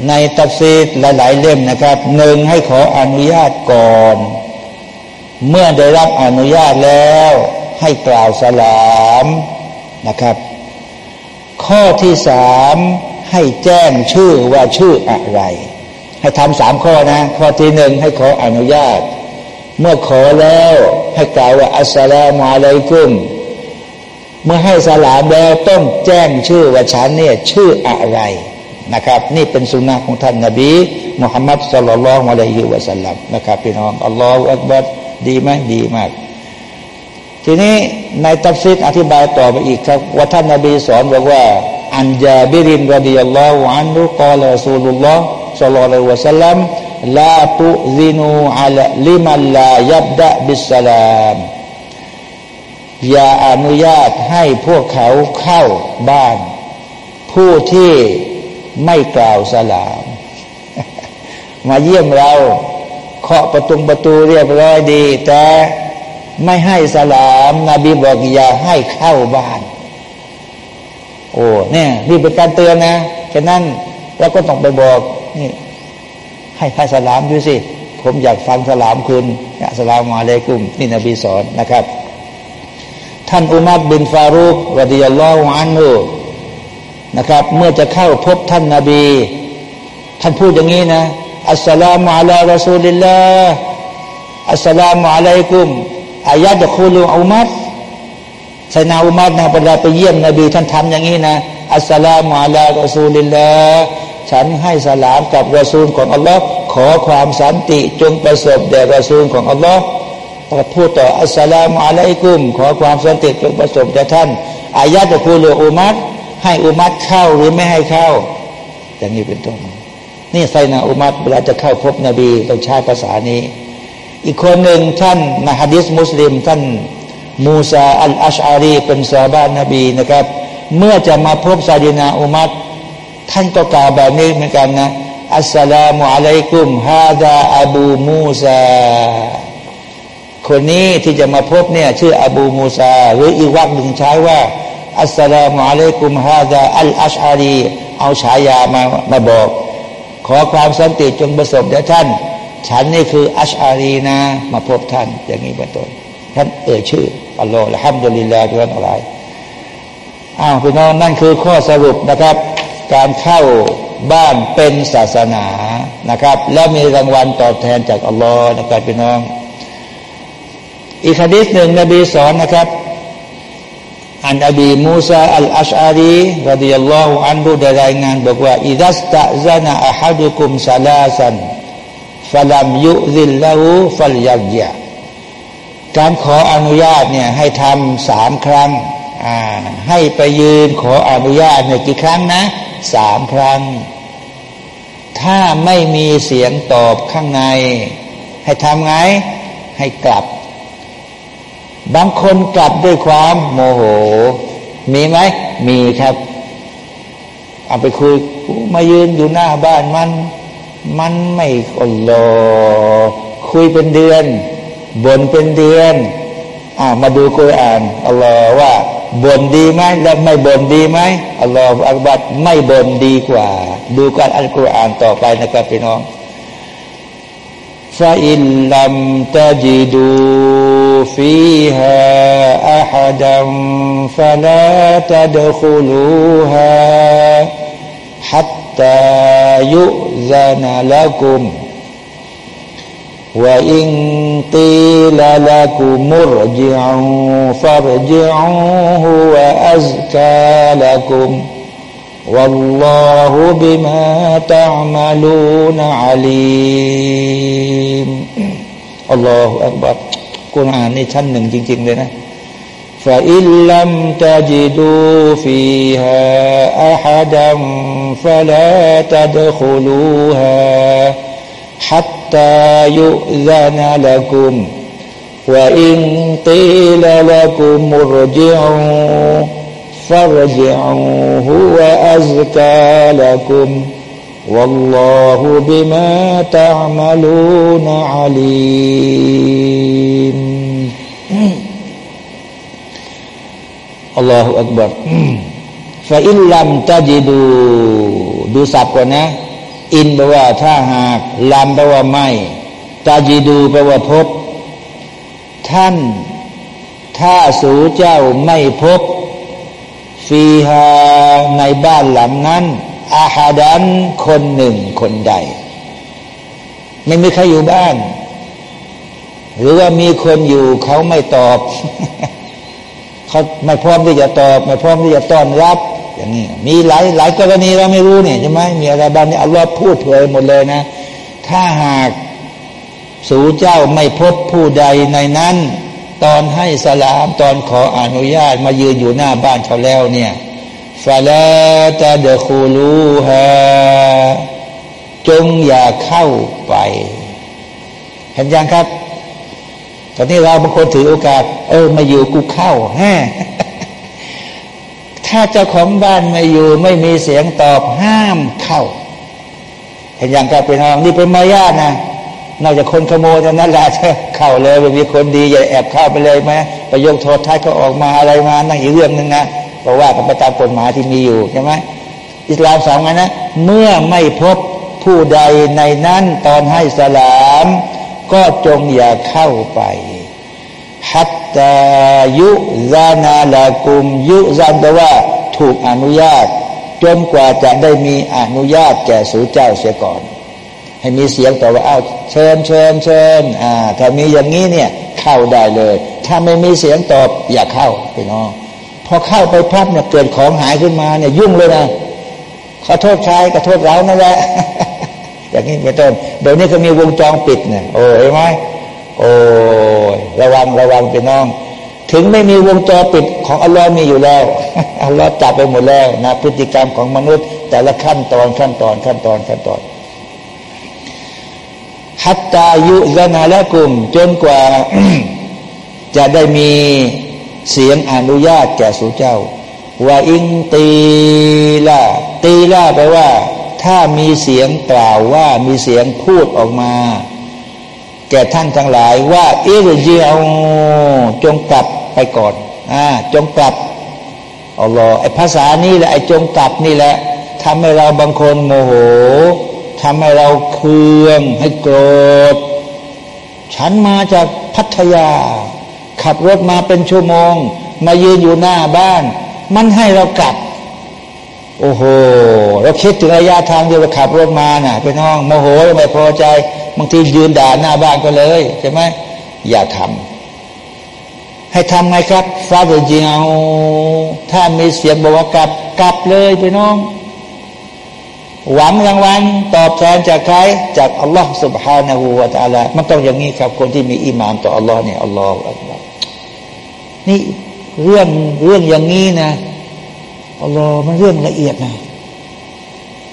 ในตัฟซีดหลายๆเล่มนะครับหนึ่งให้ขออนุญาตก่อน เมื่อได้รับอนุญาตแล้ว ให้กล่าวสลามนะครับ ข้อที่สามให้แจ้งชื่อว่าชื่ออะไร ให้ทำสามข้อนะ ข้อที่หนึ่งให้ขออนุญาต เมื่อขอแล้วให้กล่าวว่าอัสสลามุอะลัยกุมเมื่อให้สลามแล้วต้องแจ้งชื่อว่าฉันเนี่ยชื่ออะไรนะครับ นี่เป็นสุนนะของท่านนาบีมุฮัมมัดสุลลัลลอฮุอะลัยฮิวะสัลลัมนะครับพี่น้องอัลลอฮฺอักบัด ดีไหมดีมาก ทีนี้ในตัฟซิดอธิบายต่อไปอีกครับ ว่าท่านนาบีสอนบอกว่า อันจาบิรินรดิยัลลอฮุอันุกอลรอซูลุลลอฮ์สัลลัลลอฮุวะสัลลัมลาตุซินูอัลลิมันลายับดะบิสสลามอย่าอนุญาตให้พวกเขาเข้าบ้าน ผู้ที่ไม่กล่าวสลาม มาเยี่ยมเรา เคาะประตูประตูเรียบร้อยดี แต่ไม่ให้สลามนาบีบอกอย่าให้เข้าบ้าน โอ้เนี่ยนี่เป็นการเตือนนะฉะนั้นเราก็ต้องไปบอกนี่ให้ให้สลามดูสิ ผมอยากฟังสลามคุณสลามมาเลยกุมนี่นบีสอนนะครับ ท่านอุมัดบินฟารุกรดิยัลลอฮุอันฮูนะครับ เมื่อจะเข้าพบท่านนาบี ท่านพูดอย่างนี้นะ อัสสลามุอะลารอซูลิลลาห์อัสสลามุอะลัยกุมอายะจะคูลูอุมัดไซนาอุมัดนะเวลาไปเยี่ยมนบีท่านทำอย่างนี้นะอัสสลามุอะลารอซูลิลลาห์ฉันให้สลามกับรอซูลของอัลลอฮ์ขอความสันติจงประสบแด่รอซูลของอัลลอฮ์ก็พูดต่ออัสสลามุอะลัยกุม ขอความสันติจงประสบแด่ท่านอายะจะพูดเรืออุมัดให้อุมัดเข้าหรือไม่ให้เข้าอย่างนี้เป็นต้น นี่ไซนาอุมัดเวลาจะเข้าพบนบีต้องใช้ภาษานี้ อีกคนหนึ่งท่านในฮะดิษมุสลิม ท่านมูซาอัลอัชอารีเป็นซาบานนบีนะครับ เมื่อจะมาพบซาดินาอุมัดท่านก็กล่าวแบบนี้เหมือนกันนะอัสสลามุอะลัยกุมฮาดาอบูมูซาคนนี้ที่จะมาพบเนี่ยชื่ออบูมูซาหรืออีกวักหนึ่งใช้ว่าอัสสลามุอะลัยกุมฮาดาอัลอัชอารีเอาฉายามามาบอก ขอความสันติจงประสบแด่ท่าน ฉันนี่คืออัชอารีนะ มาพบท่าน อย่างนี้เป็นต้นท่านเอ่ยชื่ออัลลอฮฺละฮัมดุลิลลาห์ทุกท่านอะไรอ้าวพี่น้องนั่นคือข้อสรุปนะครับ การเข้าบ้านเป็นศาสนานะครับ แล้วมีรางวัลตอบแทนจากอัลลอฮ์นะครับพี่น้อง อีกฮะดีหนึ่งนบีสอนนะครับ อันอบีมูซาอัลอัชอารีรดิยัลลอฮุอันบุได้รายงานบอกว่าอิดัสตะซานะอะฮัดุคุมซาลาสันฟลัมยุซิลลาหูฟัลยัยะการขออนุญาตเนี่ยให้ทำสามครั้งให้ไปยืนขออนุญาตเนี่ยกี่ครั้งนะสามครั้ง ถ้าไม่มีเสียงตอบข้างใน ให้ทำไงให้กลับ บางคนกลับด้วยความโมโห มีไหม มีครับ เอาไปคุยมายืนอยู่หน้าบ้านมัน มันไม่อัลลอคุยเป็นเดือนบ่นเป็นเดือนอ่ามาดูคุยอ่านอัลลอฮ์ว่าบ่นดีไหมและไม่บ่นดีไหมอัลลอฮ์อักบัดไม่บ่นดีกว่า ดูการอัลกุรอานต่อไปนะครับพี่น้อง فإن لم تجدوا فيها أحدا فلا تدخلوها حتى يؤذن لكم. وإن قيل لكم ارجعوا فارجعوا هو أزكى لكم. والله بما تعملون عليم الله أكبر กุรอานนี่ชั้นหนึ่งจริงๆเลยนะ فإن لم تجدوا فيها أحدا فلا تدخلوها حتى يؤذن لكم وإن قيل لكم ارجعوا فارجعوا هو أزكى لكم والله بما تعملون عليم الله أكبر فإن لم تجدوا ดูสับก่อนนะ อินแปลว่าถ้าหากลำแปลว่าไม่ตาจีดูแปลว่าพบ ท่านถ้าสูเจ้าไม่พบ ฟีฮาในบ้านหลังนั้นอาหาดันคนหนึ่งคนใด ไม่มีใครอยู่บ้าน หรือว่ามีคนอยู่เขาไม่ตอบเขาไม่พร้อมที่จะตอบ ไม่พร้อมที่จะต้อนรับ อย่างนี้มีหลายหลายกรณีเราไม่รู้เนี่ยใช่ไหมมีอะไรบ้างเนี่ยอัลลอฮ์พูดเผยหมดเลยนะ ถ้าหากสู่เจ้าไม่พบผู้ใดในนั้น ตอนให้สลามตอนขออนุญาตมายืนอยู่หน้าบ้านเขาแล้วเนี่ยฟาลาตาเดคูลูฮาจงอย่าเข้าไปเห็นยังครับ ตอนนี้เราบางคนถือโอกาส เออมาอยู่กูเข้าแฮถ้าเจ้าของบ้านไม่อยู่ไม่มีเสียงตอบห้ามเข้าเห็นยังครับเป็นน้องนี่เป็นมายานะ นอกจากคนขโมยเท่านั้นแหละเข้าเลยมีคนดีอย่าแอบเข้าไปเลยไหมไปยกโทษท้ายก็ออกมาอะไรมานั่งอีกเรื่องหนึ่งนะเพราะว่ากันไปตามกฎหมายที่มีอยู่ใช่ไหมอิสลามสองไงนะเมื่อไม่พบผู้ใดในนั้นตอนให้สลาม ก็จงอย่าเข้าไปฮัตตายุซานาลากุม ยุซานแปลว่า ถูกอนุญาต จนกว่าจะได้มีอนุญาตแก่สูเจ้าเสียก่อน ให้มีเสียงต่อว่าอ้าวเชิญเชิญเชิญอ่าถ้ามีอย่างนี้เนี่ยเข้าได้เลย ถ้าไม่มีเสียงตอบอย่าเข้าไปน้องพอเข้าไปพับเนี่ยเกิดของหายขึ้นมาเนี่ยยุ่งเลยนะขอโทษใครขอโทษเรานั่นแหละอย่างนี้เป็นต้นเดี๋ยวนี้ก็มีวงจรปิดเนี่ยโอ้เห็นไหมโอ้ระวังระวังไปน้อง ถึงไม่มีวงจรปิดของอัลลอฮ์มีอยู่แล้วอัลลอฮ์จับไปหมดแล้วนะพฤติกรรมของมนุษย์ แต่ละขั้นตอนขั้นตอนขั้นตอนขั้นตอน ฮัตตายุซนาละกุม จนกว่าจะได้มีเสียงอนุญาตแก่สู่เจ้าว่าอิงตีละตีละแปลว่า ถ้ามีเสียงกล่าวว่ามีเสียงพูดออกมา แก่ท่านทั้งหลายว่าอิรเจียวจงกลับไปก่อนอ่าจงกลับอัลลอฮ์ไอภาษานี้แหละไอจงกลับนี่แหละทำให้เราบางคนโมโห ทำให้เราเคืองให้โกรธ ฉันมาจากพัทยา ขับรถมาเป็นชั่วโมง มายืนอยู่หน้าบ้าน มันให้เรากลับ โอ้โห เราคิดถึงระยะทางที่เราขับรถมาน่ะเป็นห้องโมโหไม่พอใจบางทียืนด่าหน้าบ้านก็เลยใช่ไหมอย่าทำให้ทำไงครับฟาดเจียวถ้ามีเสียงบอกว่ากลับกลับเลยไปน้อง หวังรางวัลตอบแทนจากใครจากอัลลอฮ์สุบฮานาหูวาตาลามันต้องอย่างนี้ครับ คนที่มีอิมานต่ออัลลอฮ์เนี่ยอัลลอฮ์นี่เรื่องเรื่องอย่างนี้นะอัลลอฮ์มันเรื่องละเอียดนะ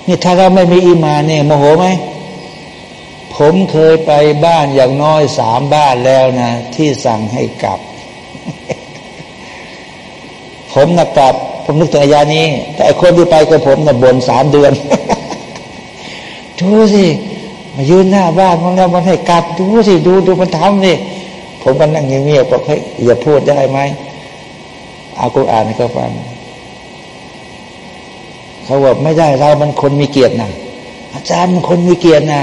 นี่ถ้าเราไม่มีอิมานเนี่ยโมโหไหมผมเคยไปบ้านอย่างน้อยสามบ้านแล้วนะ ที่สั่งให้กลับ ผมนะกลับ ผมนึกถึงอาญานี้ แต่คนที่ไปกับผมนะบ่นสามเดือน ดูสิมายืนหน้าบ้านมันแล้วมันให้กัดดูสิดูดูมันทำสิผมก็นั่งเงียบๆบอกให้อย่าพูดได้ไหมอากูอ่านให้เขาฟังเขาบอกไม่ได้เรามันคนมีเกียรตินะอาจารย์มันคนมีเกียรตินะ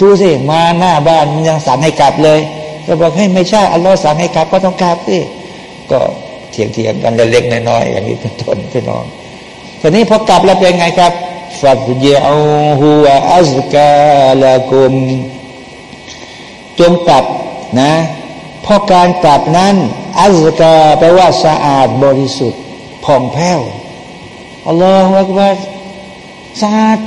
ดูสิมาหน้าบ้านมันยังสั่งให้กลับเลยก็บอกให้ไม่ใช่อัลลอฮ์สั่งให้กลับก็ต้องกลับสิก็เถียงเถียงกันเล็กๆน้อยๆอย่างนี้เป็นต้นพี่น้องทีนี้พอกลับแล้วเป็นไงครับ ฟัดเยอูฮูวอัซกาลากุมจงกลับนะเพราะการกลับนั้นอัซกาแปลว่าสะอาดบริสุทธิ์ผ่องแผ้วอัลลอฮฺว่าว่าสะอาด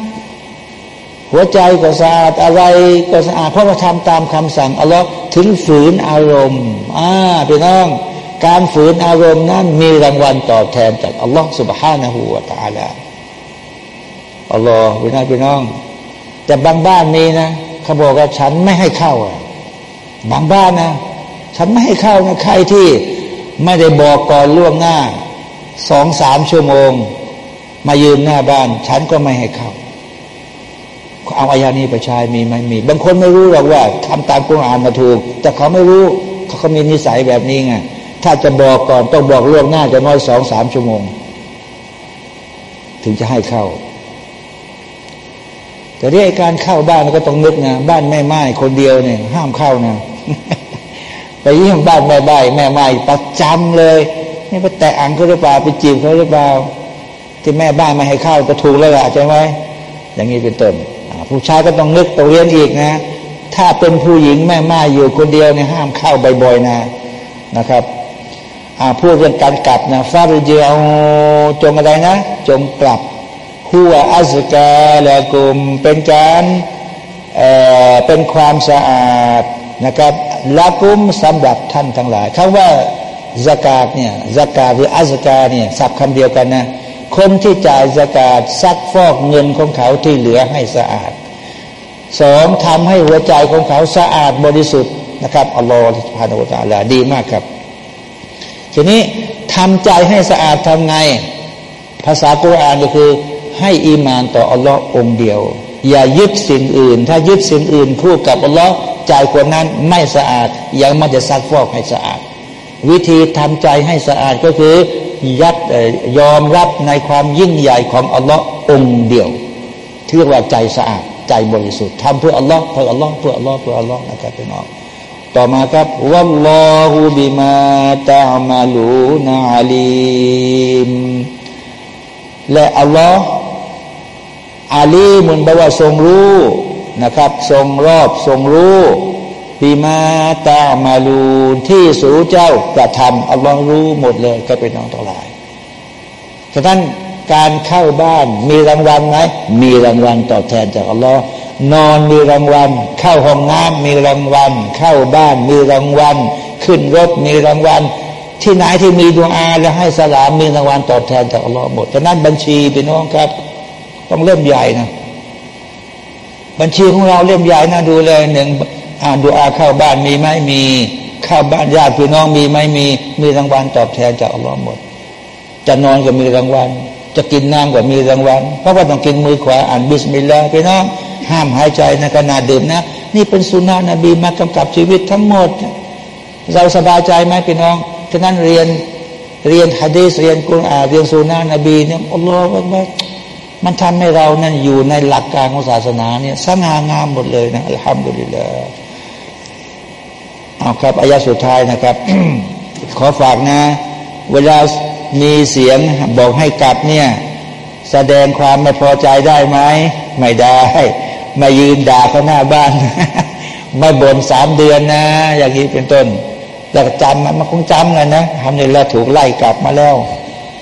หัวใจก็สะอาดอะไรก็สะอาดเพราะเราทำตามคำสั่งอัลลอฮ์ถึงฝืนอารมณ์อ่าพี่น้อง การฝืนอารมณ์นั้นมีรางวัลตอบแทนจากอัลลอฮ์ سبحانه และ تعالى อัลลอฮ์พี่น้องพี่น้อง แต่บางบ้านมีนะเขาบอกว่าฉันไม่ให้เข้าอะบางบ้านนะ ฉันไม่ให้เข้านะใครที่ไม่ได้บอกก่อนล่วงหน้าสองสามชั่วโมง มายืนหน้าบ้าน ฉันก็ไม่ให้เข้าเอาอายานี้ไปใช้มีไหมมี บางคนไม่รู้หรอกว่าทำตามกุรอานมาถูก แต่เขาไม่รู้เขาก็มีนิสัยแบบนี้ไงถ้าจะบอกก่อนต้องบอกล่วงหน้าจะน้อยสองสามชั่วโมง ถึงจะให้เข้า แต่เรื่องการเข้าบ้านก็ต้องนึกนะบ้านแม่ไม้คนเดียวเนี่ย ห้ามเข้านะไปเยี่ยมบ้านแม่ใบแม่ใหม่ประจำเลยนี่ไปแตะอังเขาหรือเปล่าไปจีบเขาหรือเปล่า ที่แม่บ้านไม่ให้เข้าก็ถูกแล้วล่ะใช่ไหมอย่างนี้เป็นต้นผู้ชายก็ต้องนึกตัวเรียนอีกนะ ถ้าเป็นผู้หญิงแม่ไม่ายอยู่คนเดียวเนี่ยห้ามเข้าบ่อยๆนะนะครับพูดเรื่องการกลับนะฟาริเจียวจงอะไรนะ จงกลับ หัวอัสกาละกุมเป็นการเเป็นความสะอาดนะครับละกุมสำหรับท่านทั้งหลายคำว่าสกาดเนี่ยสกาดหรืออัสกาเนี่ยสับคำเดียวกันนะคนที่จ่ายสกาดซักฟอกเงินของเขาที่เหลือให้สะอาดสองทำให้หัวใจของเขาสะอาดบริสุทธิ์นะครับอัลลอฮฺพานุตาลาดีมากครับ ทีนี้ทำใจให้สะอาดทำไง ภาษากุรอานก็คือ ให้อีมานต่ออัลลอฮ์องเดียว อย่ายึดสิ่งอื่น ถ้ายึดสิ่งอื่นคู่กับอัลลอฮ์ใจคนนั้นไม่สะอาดยังไม่จะซักฟอกให้สะอาด วิธีทำใจให้สะอาดก็คือยัดยอมรับในความยิ่งใหญ่ของอัลลอฮ์องเดียวที่เรียกว่าใจสะอาดใจบริสุทธิ์ทำเพื่ออัลลอฮ์เพื่ออัลลอฮ์เพื่ออัลลอฮ์เพื่ออัลลอฮ์นะครับพี่น้องต่อมาครับวัลลอฮุบิมาตะมาลูนาลีมและอัลลอฮ์ อาลีมุนแปลว่าทรงรู้นะครับ ทรงรอบทรงรู้บิมาตะมาลูนที่สูเจ้ากระทำอัลลอฮ์รู้หมดเลยก็เป็นน้องทั้งหลายฉะนั้นการเข้าบ้านมีรางวัลไหมมีรางวัลตอบแทนจากอัลลอฮ์นอนมีรางวัล เข้าห้องน้ำมีรางวัล เข้าบ้านมีรางวัล ขึ้นรถมีรางวัล ที่ไหนที่มีดวงอาและให้สลามมีรางวัลตอบแทนจากอัลลอฮ์หมดฉะนั้นบัญชีพี่น้องครับ ต้องเล่มใหญ่นะบัญชีของเราเล่มใหญ่นะดูเลยหนึ่งอ่านดูอาเข้าบ้านมีไหมมีข้าบ้านญาติพี่น้องมีไหมมีมีรางวัลตอบแทนจากอัลลอฮ์หมด จะนอนก็มีรางวัล จะกินน้ำก็มีรางวัล เพราะว่าต้องกินมือขวาอ่านบิสมิลลาห์พี่น้องห้ามหายใจในขณะดื่มนะ นี่เป็นสุนานะบีมากำกับชีวิตทั้งหมด เราสบายใจไหมพี่น้องฉะนั้นเรียนเรียนฮะดีสเรียนกุรอานเรียนสุนานะบีเนี่ยอัลลอฮฺว่า มันทำให้เรานั้นอยู่ในหลักการของศาสนาเนี่ยสง่างามหมดเลยนะอัลฮัมดุลิลลาห์เอาครับอายะสุดท้ายนะครับ ขอฝากนะ เวลามีเสียงบอกให้กลับเนี่ย แสดงความไม่พอใจได้ไหมไม่ได้มายืนด่าเขาหน้าบ้านมาบ่นสามเดือนนะ อย่างนี้เป็นต้นแล้วจำมันมันคงจำเลยนะทำในแล้วถูกไล่กลับมาแล้ว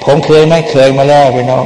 ผมเคยไม่เคยมาแล้วพี่น้อง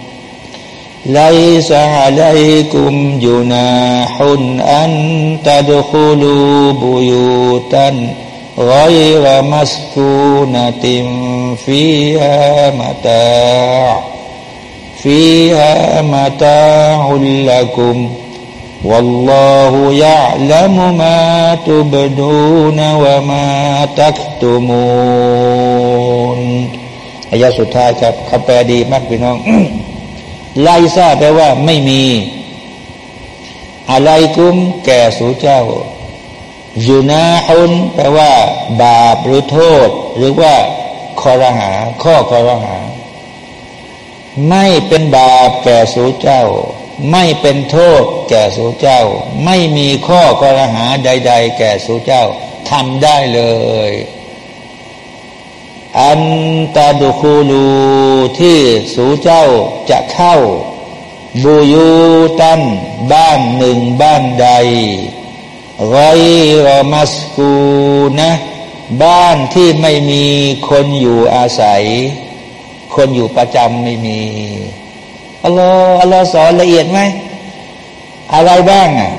ليس عليكم جناح أن تدخلوا بيوتا غير مسكونة فيها متاع فيها متاع لكم والله يعلم ما تبدون وما تكتمون อายะสุดท้ายครับคำแปลดีมากพี่น้อง ไลซาแปลว่าไม่มีอะไรกุ้มแก่สู่เจ้ายูนาฮุนแปลว่า บาปหรือโทษ หรือว่าคอรหา ข้อคอรหา ไม่เป็นบาปแก่สู่เจ้า ไม่เป็นโทษแก่สู่เจ้า ไม่มีข้อกรหาใด ๆ แก่สู่เจ้าทำได้เลย อันตาดุคูลูที่สู่เจ้าจะเข้า บูยูตันบ้านหนึ่งบ้านใดไรรอมัสกูนะ บ้านที่ไม่มีคนอยู่อาศัย คนอยู่ประจำไม่มีอัลลอฮ์อัลลอฮ์สอนละเอียดไหมอะไรบ้างอะ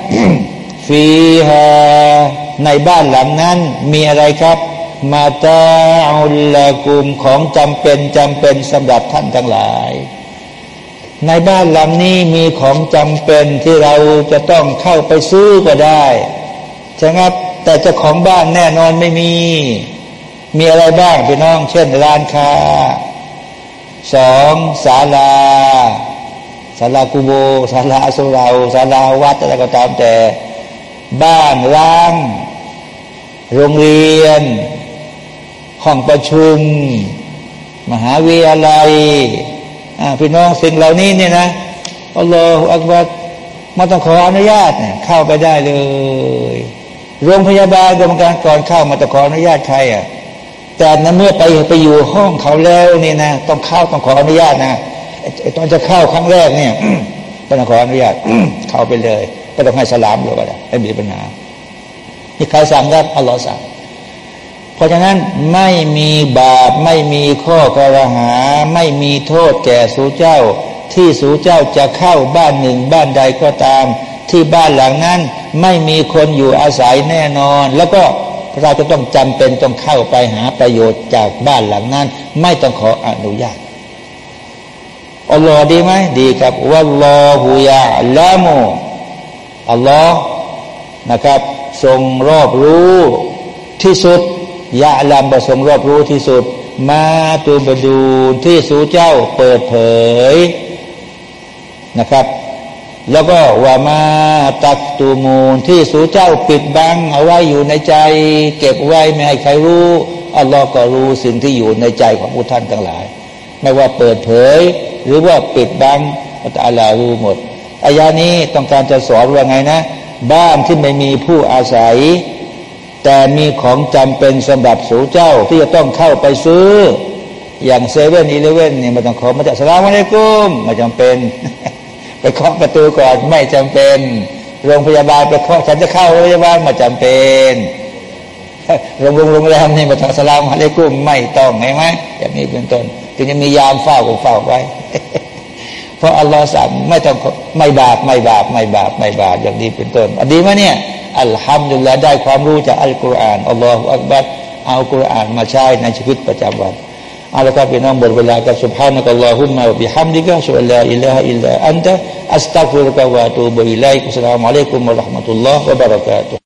ฟีฮาในบ้านหลังนั้นมีอะไรครับ มาตาอุลละกุมของจำเป็นจำเป็นสำหรับท่านทั้งหลาย ในบ้านหลังนี้มีของจำเป็นที่เราจะต้องเข้าไปซื้อก็ได้ใช่ไหมแต่เจ้าของบ้านแน่นอนไม่มี มีอะไรบ้างพี่น้อง เช่นร้านค้าสองศาลาศาลากูโบศาลาสุราศาลาวัดอะไรก็ตามแต่ บ้านร้าง โรงเรียน ห้องประชุม มหาวิทยาลัยพี่น้องสิ่งเหล่านี้เนี่ยนะอัลลอฮฺอักบัดมาต้องขออนุญาตเนี่ยเข้าไปได้เลย โรงพยาบาลกรรมการก่อนเข้ามาต้องขออนุญาตใครอะแต่นั้นเมื่อไปไปอยู่ห้องเขาแล้วนี่นะต้องเข้าต้องขออนุญาตนะตอนจะเข้าครั้งแรกเนี่ยต้องขออนุญาตเข้าไปเลย ก็ต้องให้สลามเลยก็ได้ไม่มีปัญหานี่ใครสั่งครับอัลลอฮ์สั่ง ราะฉะนั้นไม่มีบาปไม่มีข้อกระหา ไม่มีโทษแก่สูเจ้า ที่สูเจ้าจะเข้าบ้านหนึ่งบ้านใดก็ตาม ที่บ้านหลังนั้นไม่มีคนอยู่อาศัยแน่นอน แล้วก็เราจะต้องจำเป็นต้องเข้าไปหาประโยชน์จากบ้านหลังนั้น ไม่ต้องขออนุญาตอัลลอฮ์ดีไหมดีครับวัลลอฮุยาละมูอัลลอฮ์นะครับ ทรงรอบรู้ที่สุด ยะลำประสงรอบรู้ที่สุด มาตูบดูที่สูเจ้าเปิดเผยนะครับ แล้วก็ว่ามาตักตูมูลที่สูเจ้าปิดบังเอาไว้อยู่ในใจ เก็บไว้ไม่ให้ใครรู้อัลลอฮ์ก็รู้สิ่งที่อยู่ในใจของผู้ท่านทั้งหลาย ไม่ว่าเปิดเผย หรือว่าปิดบังอัลลอฮ์รู้หมดอายานี้ต้องการจะสอนว่าไงนะ บ้านที่ไม่มีผู้อาศัย แต่มีของจำเป็นสำหรับสูเจ้าที่จะต้องเข้าไปซื้อ อย่างเซเว่นอีเลเว่นเนี่ยมันต้องขอมาจากสลามอะลัยกุมไม่จำเป็น ไปเคาะประตูก่อนไม่จำเป็น โรงพยาบาลไปเคาะฉันจะเข้าโรงพยาบาลมาจำเป็นโรงโรงแรมนี่มาทำสลามอะลัยกุมไม่ต้องไงไหมอย่างนี้เป็นต้นถึงจะมียามเฝ้าก็เฝ้าไว้ เพราะอัลลอฮ์สั่งไม่ต้องไม่บาปไม่บาปไม่บาปไม่บาปอย่างนี้เป็นต้นอันดีไหมเนี่ยالحمد لله ได้ความรู้จากอัลกุรอานالله أكبر เอากุรอานมาใช้ในชีวิตประจำวันเอาล่ะครับพี่น้องบทเวลากับสุภาพนักอัลลอฮุมะบิฮัมดิกะสุลลาอิลลาอิลลาอันตะอัสตัฟุรกะวะตูบุอิลัยกุสลามุอะลัยกุมุลลอฮ์มะตุลลอฮ์วะบารักะตุ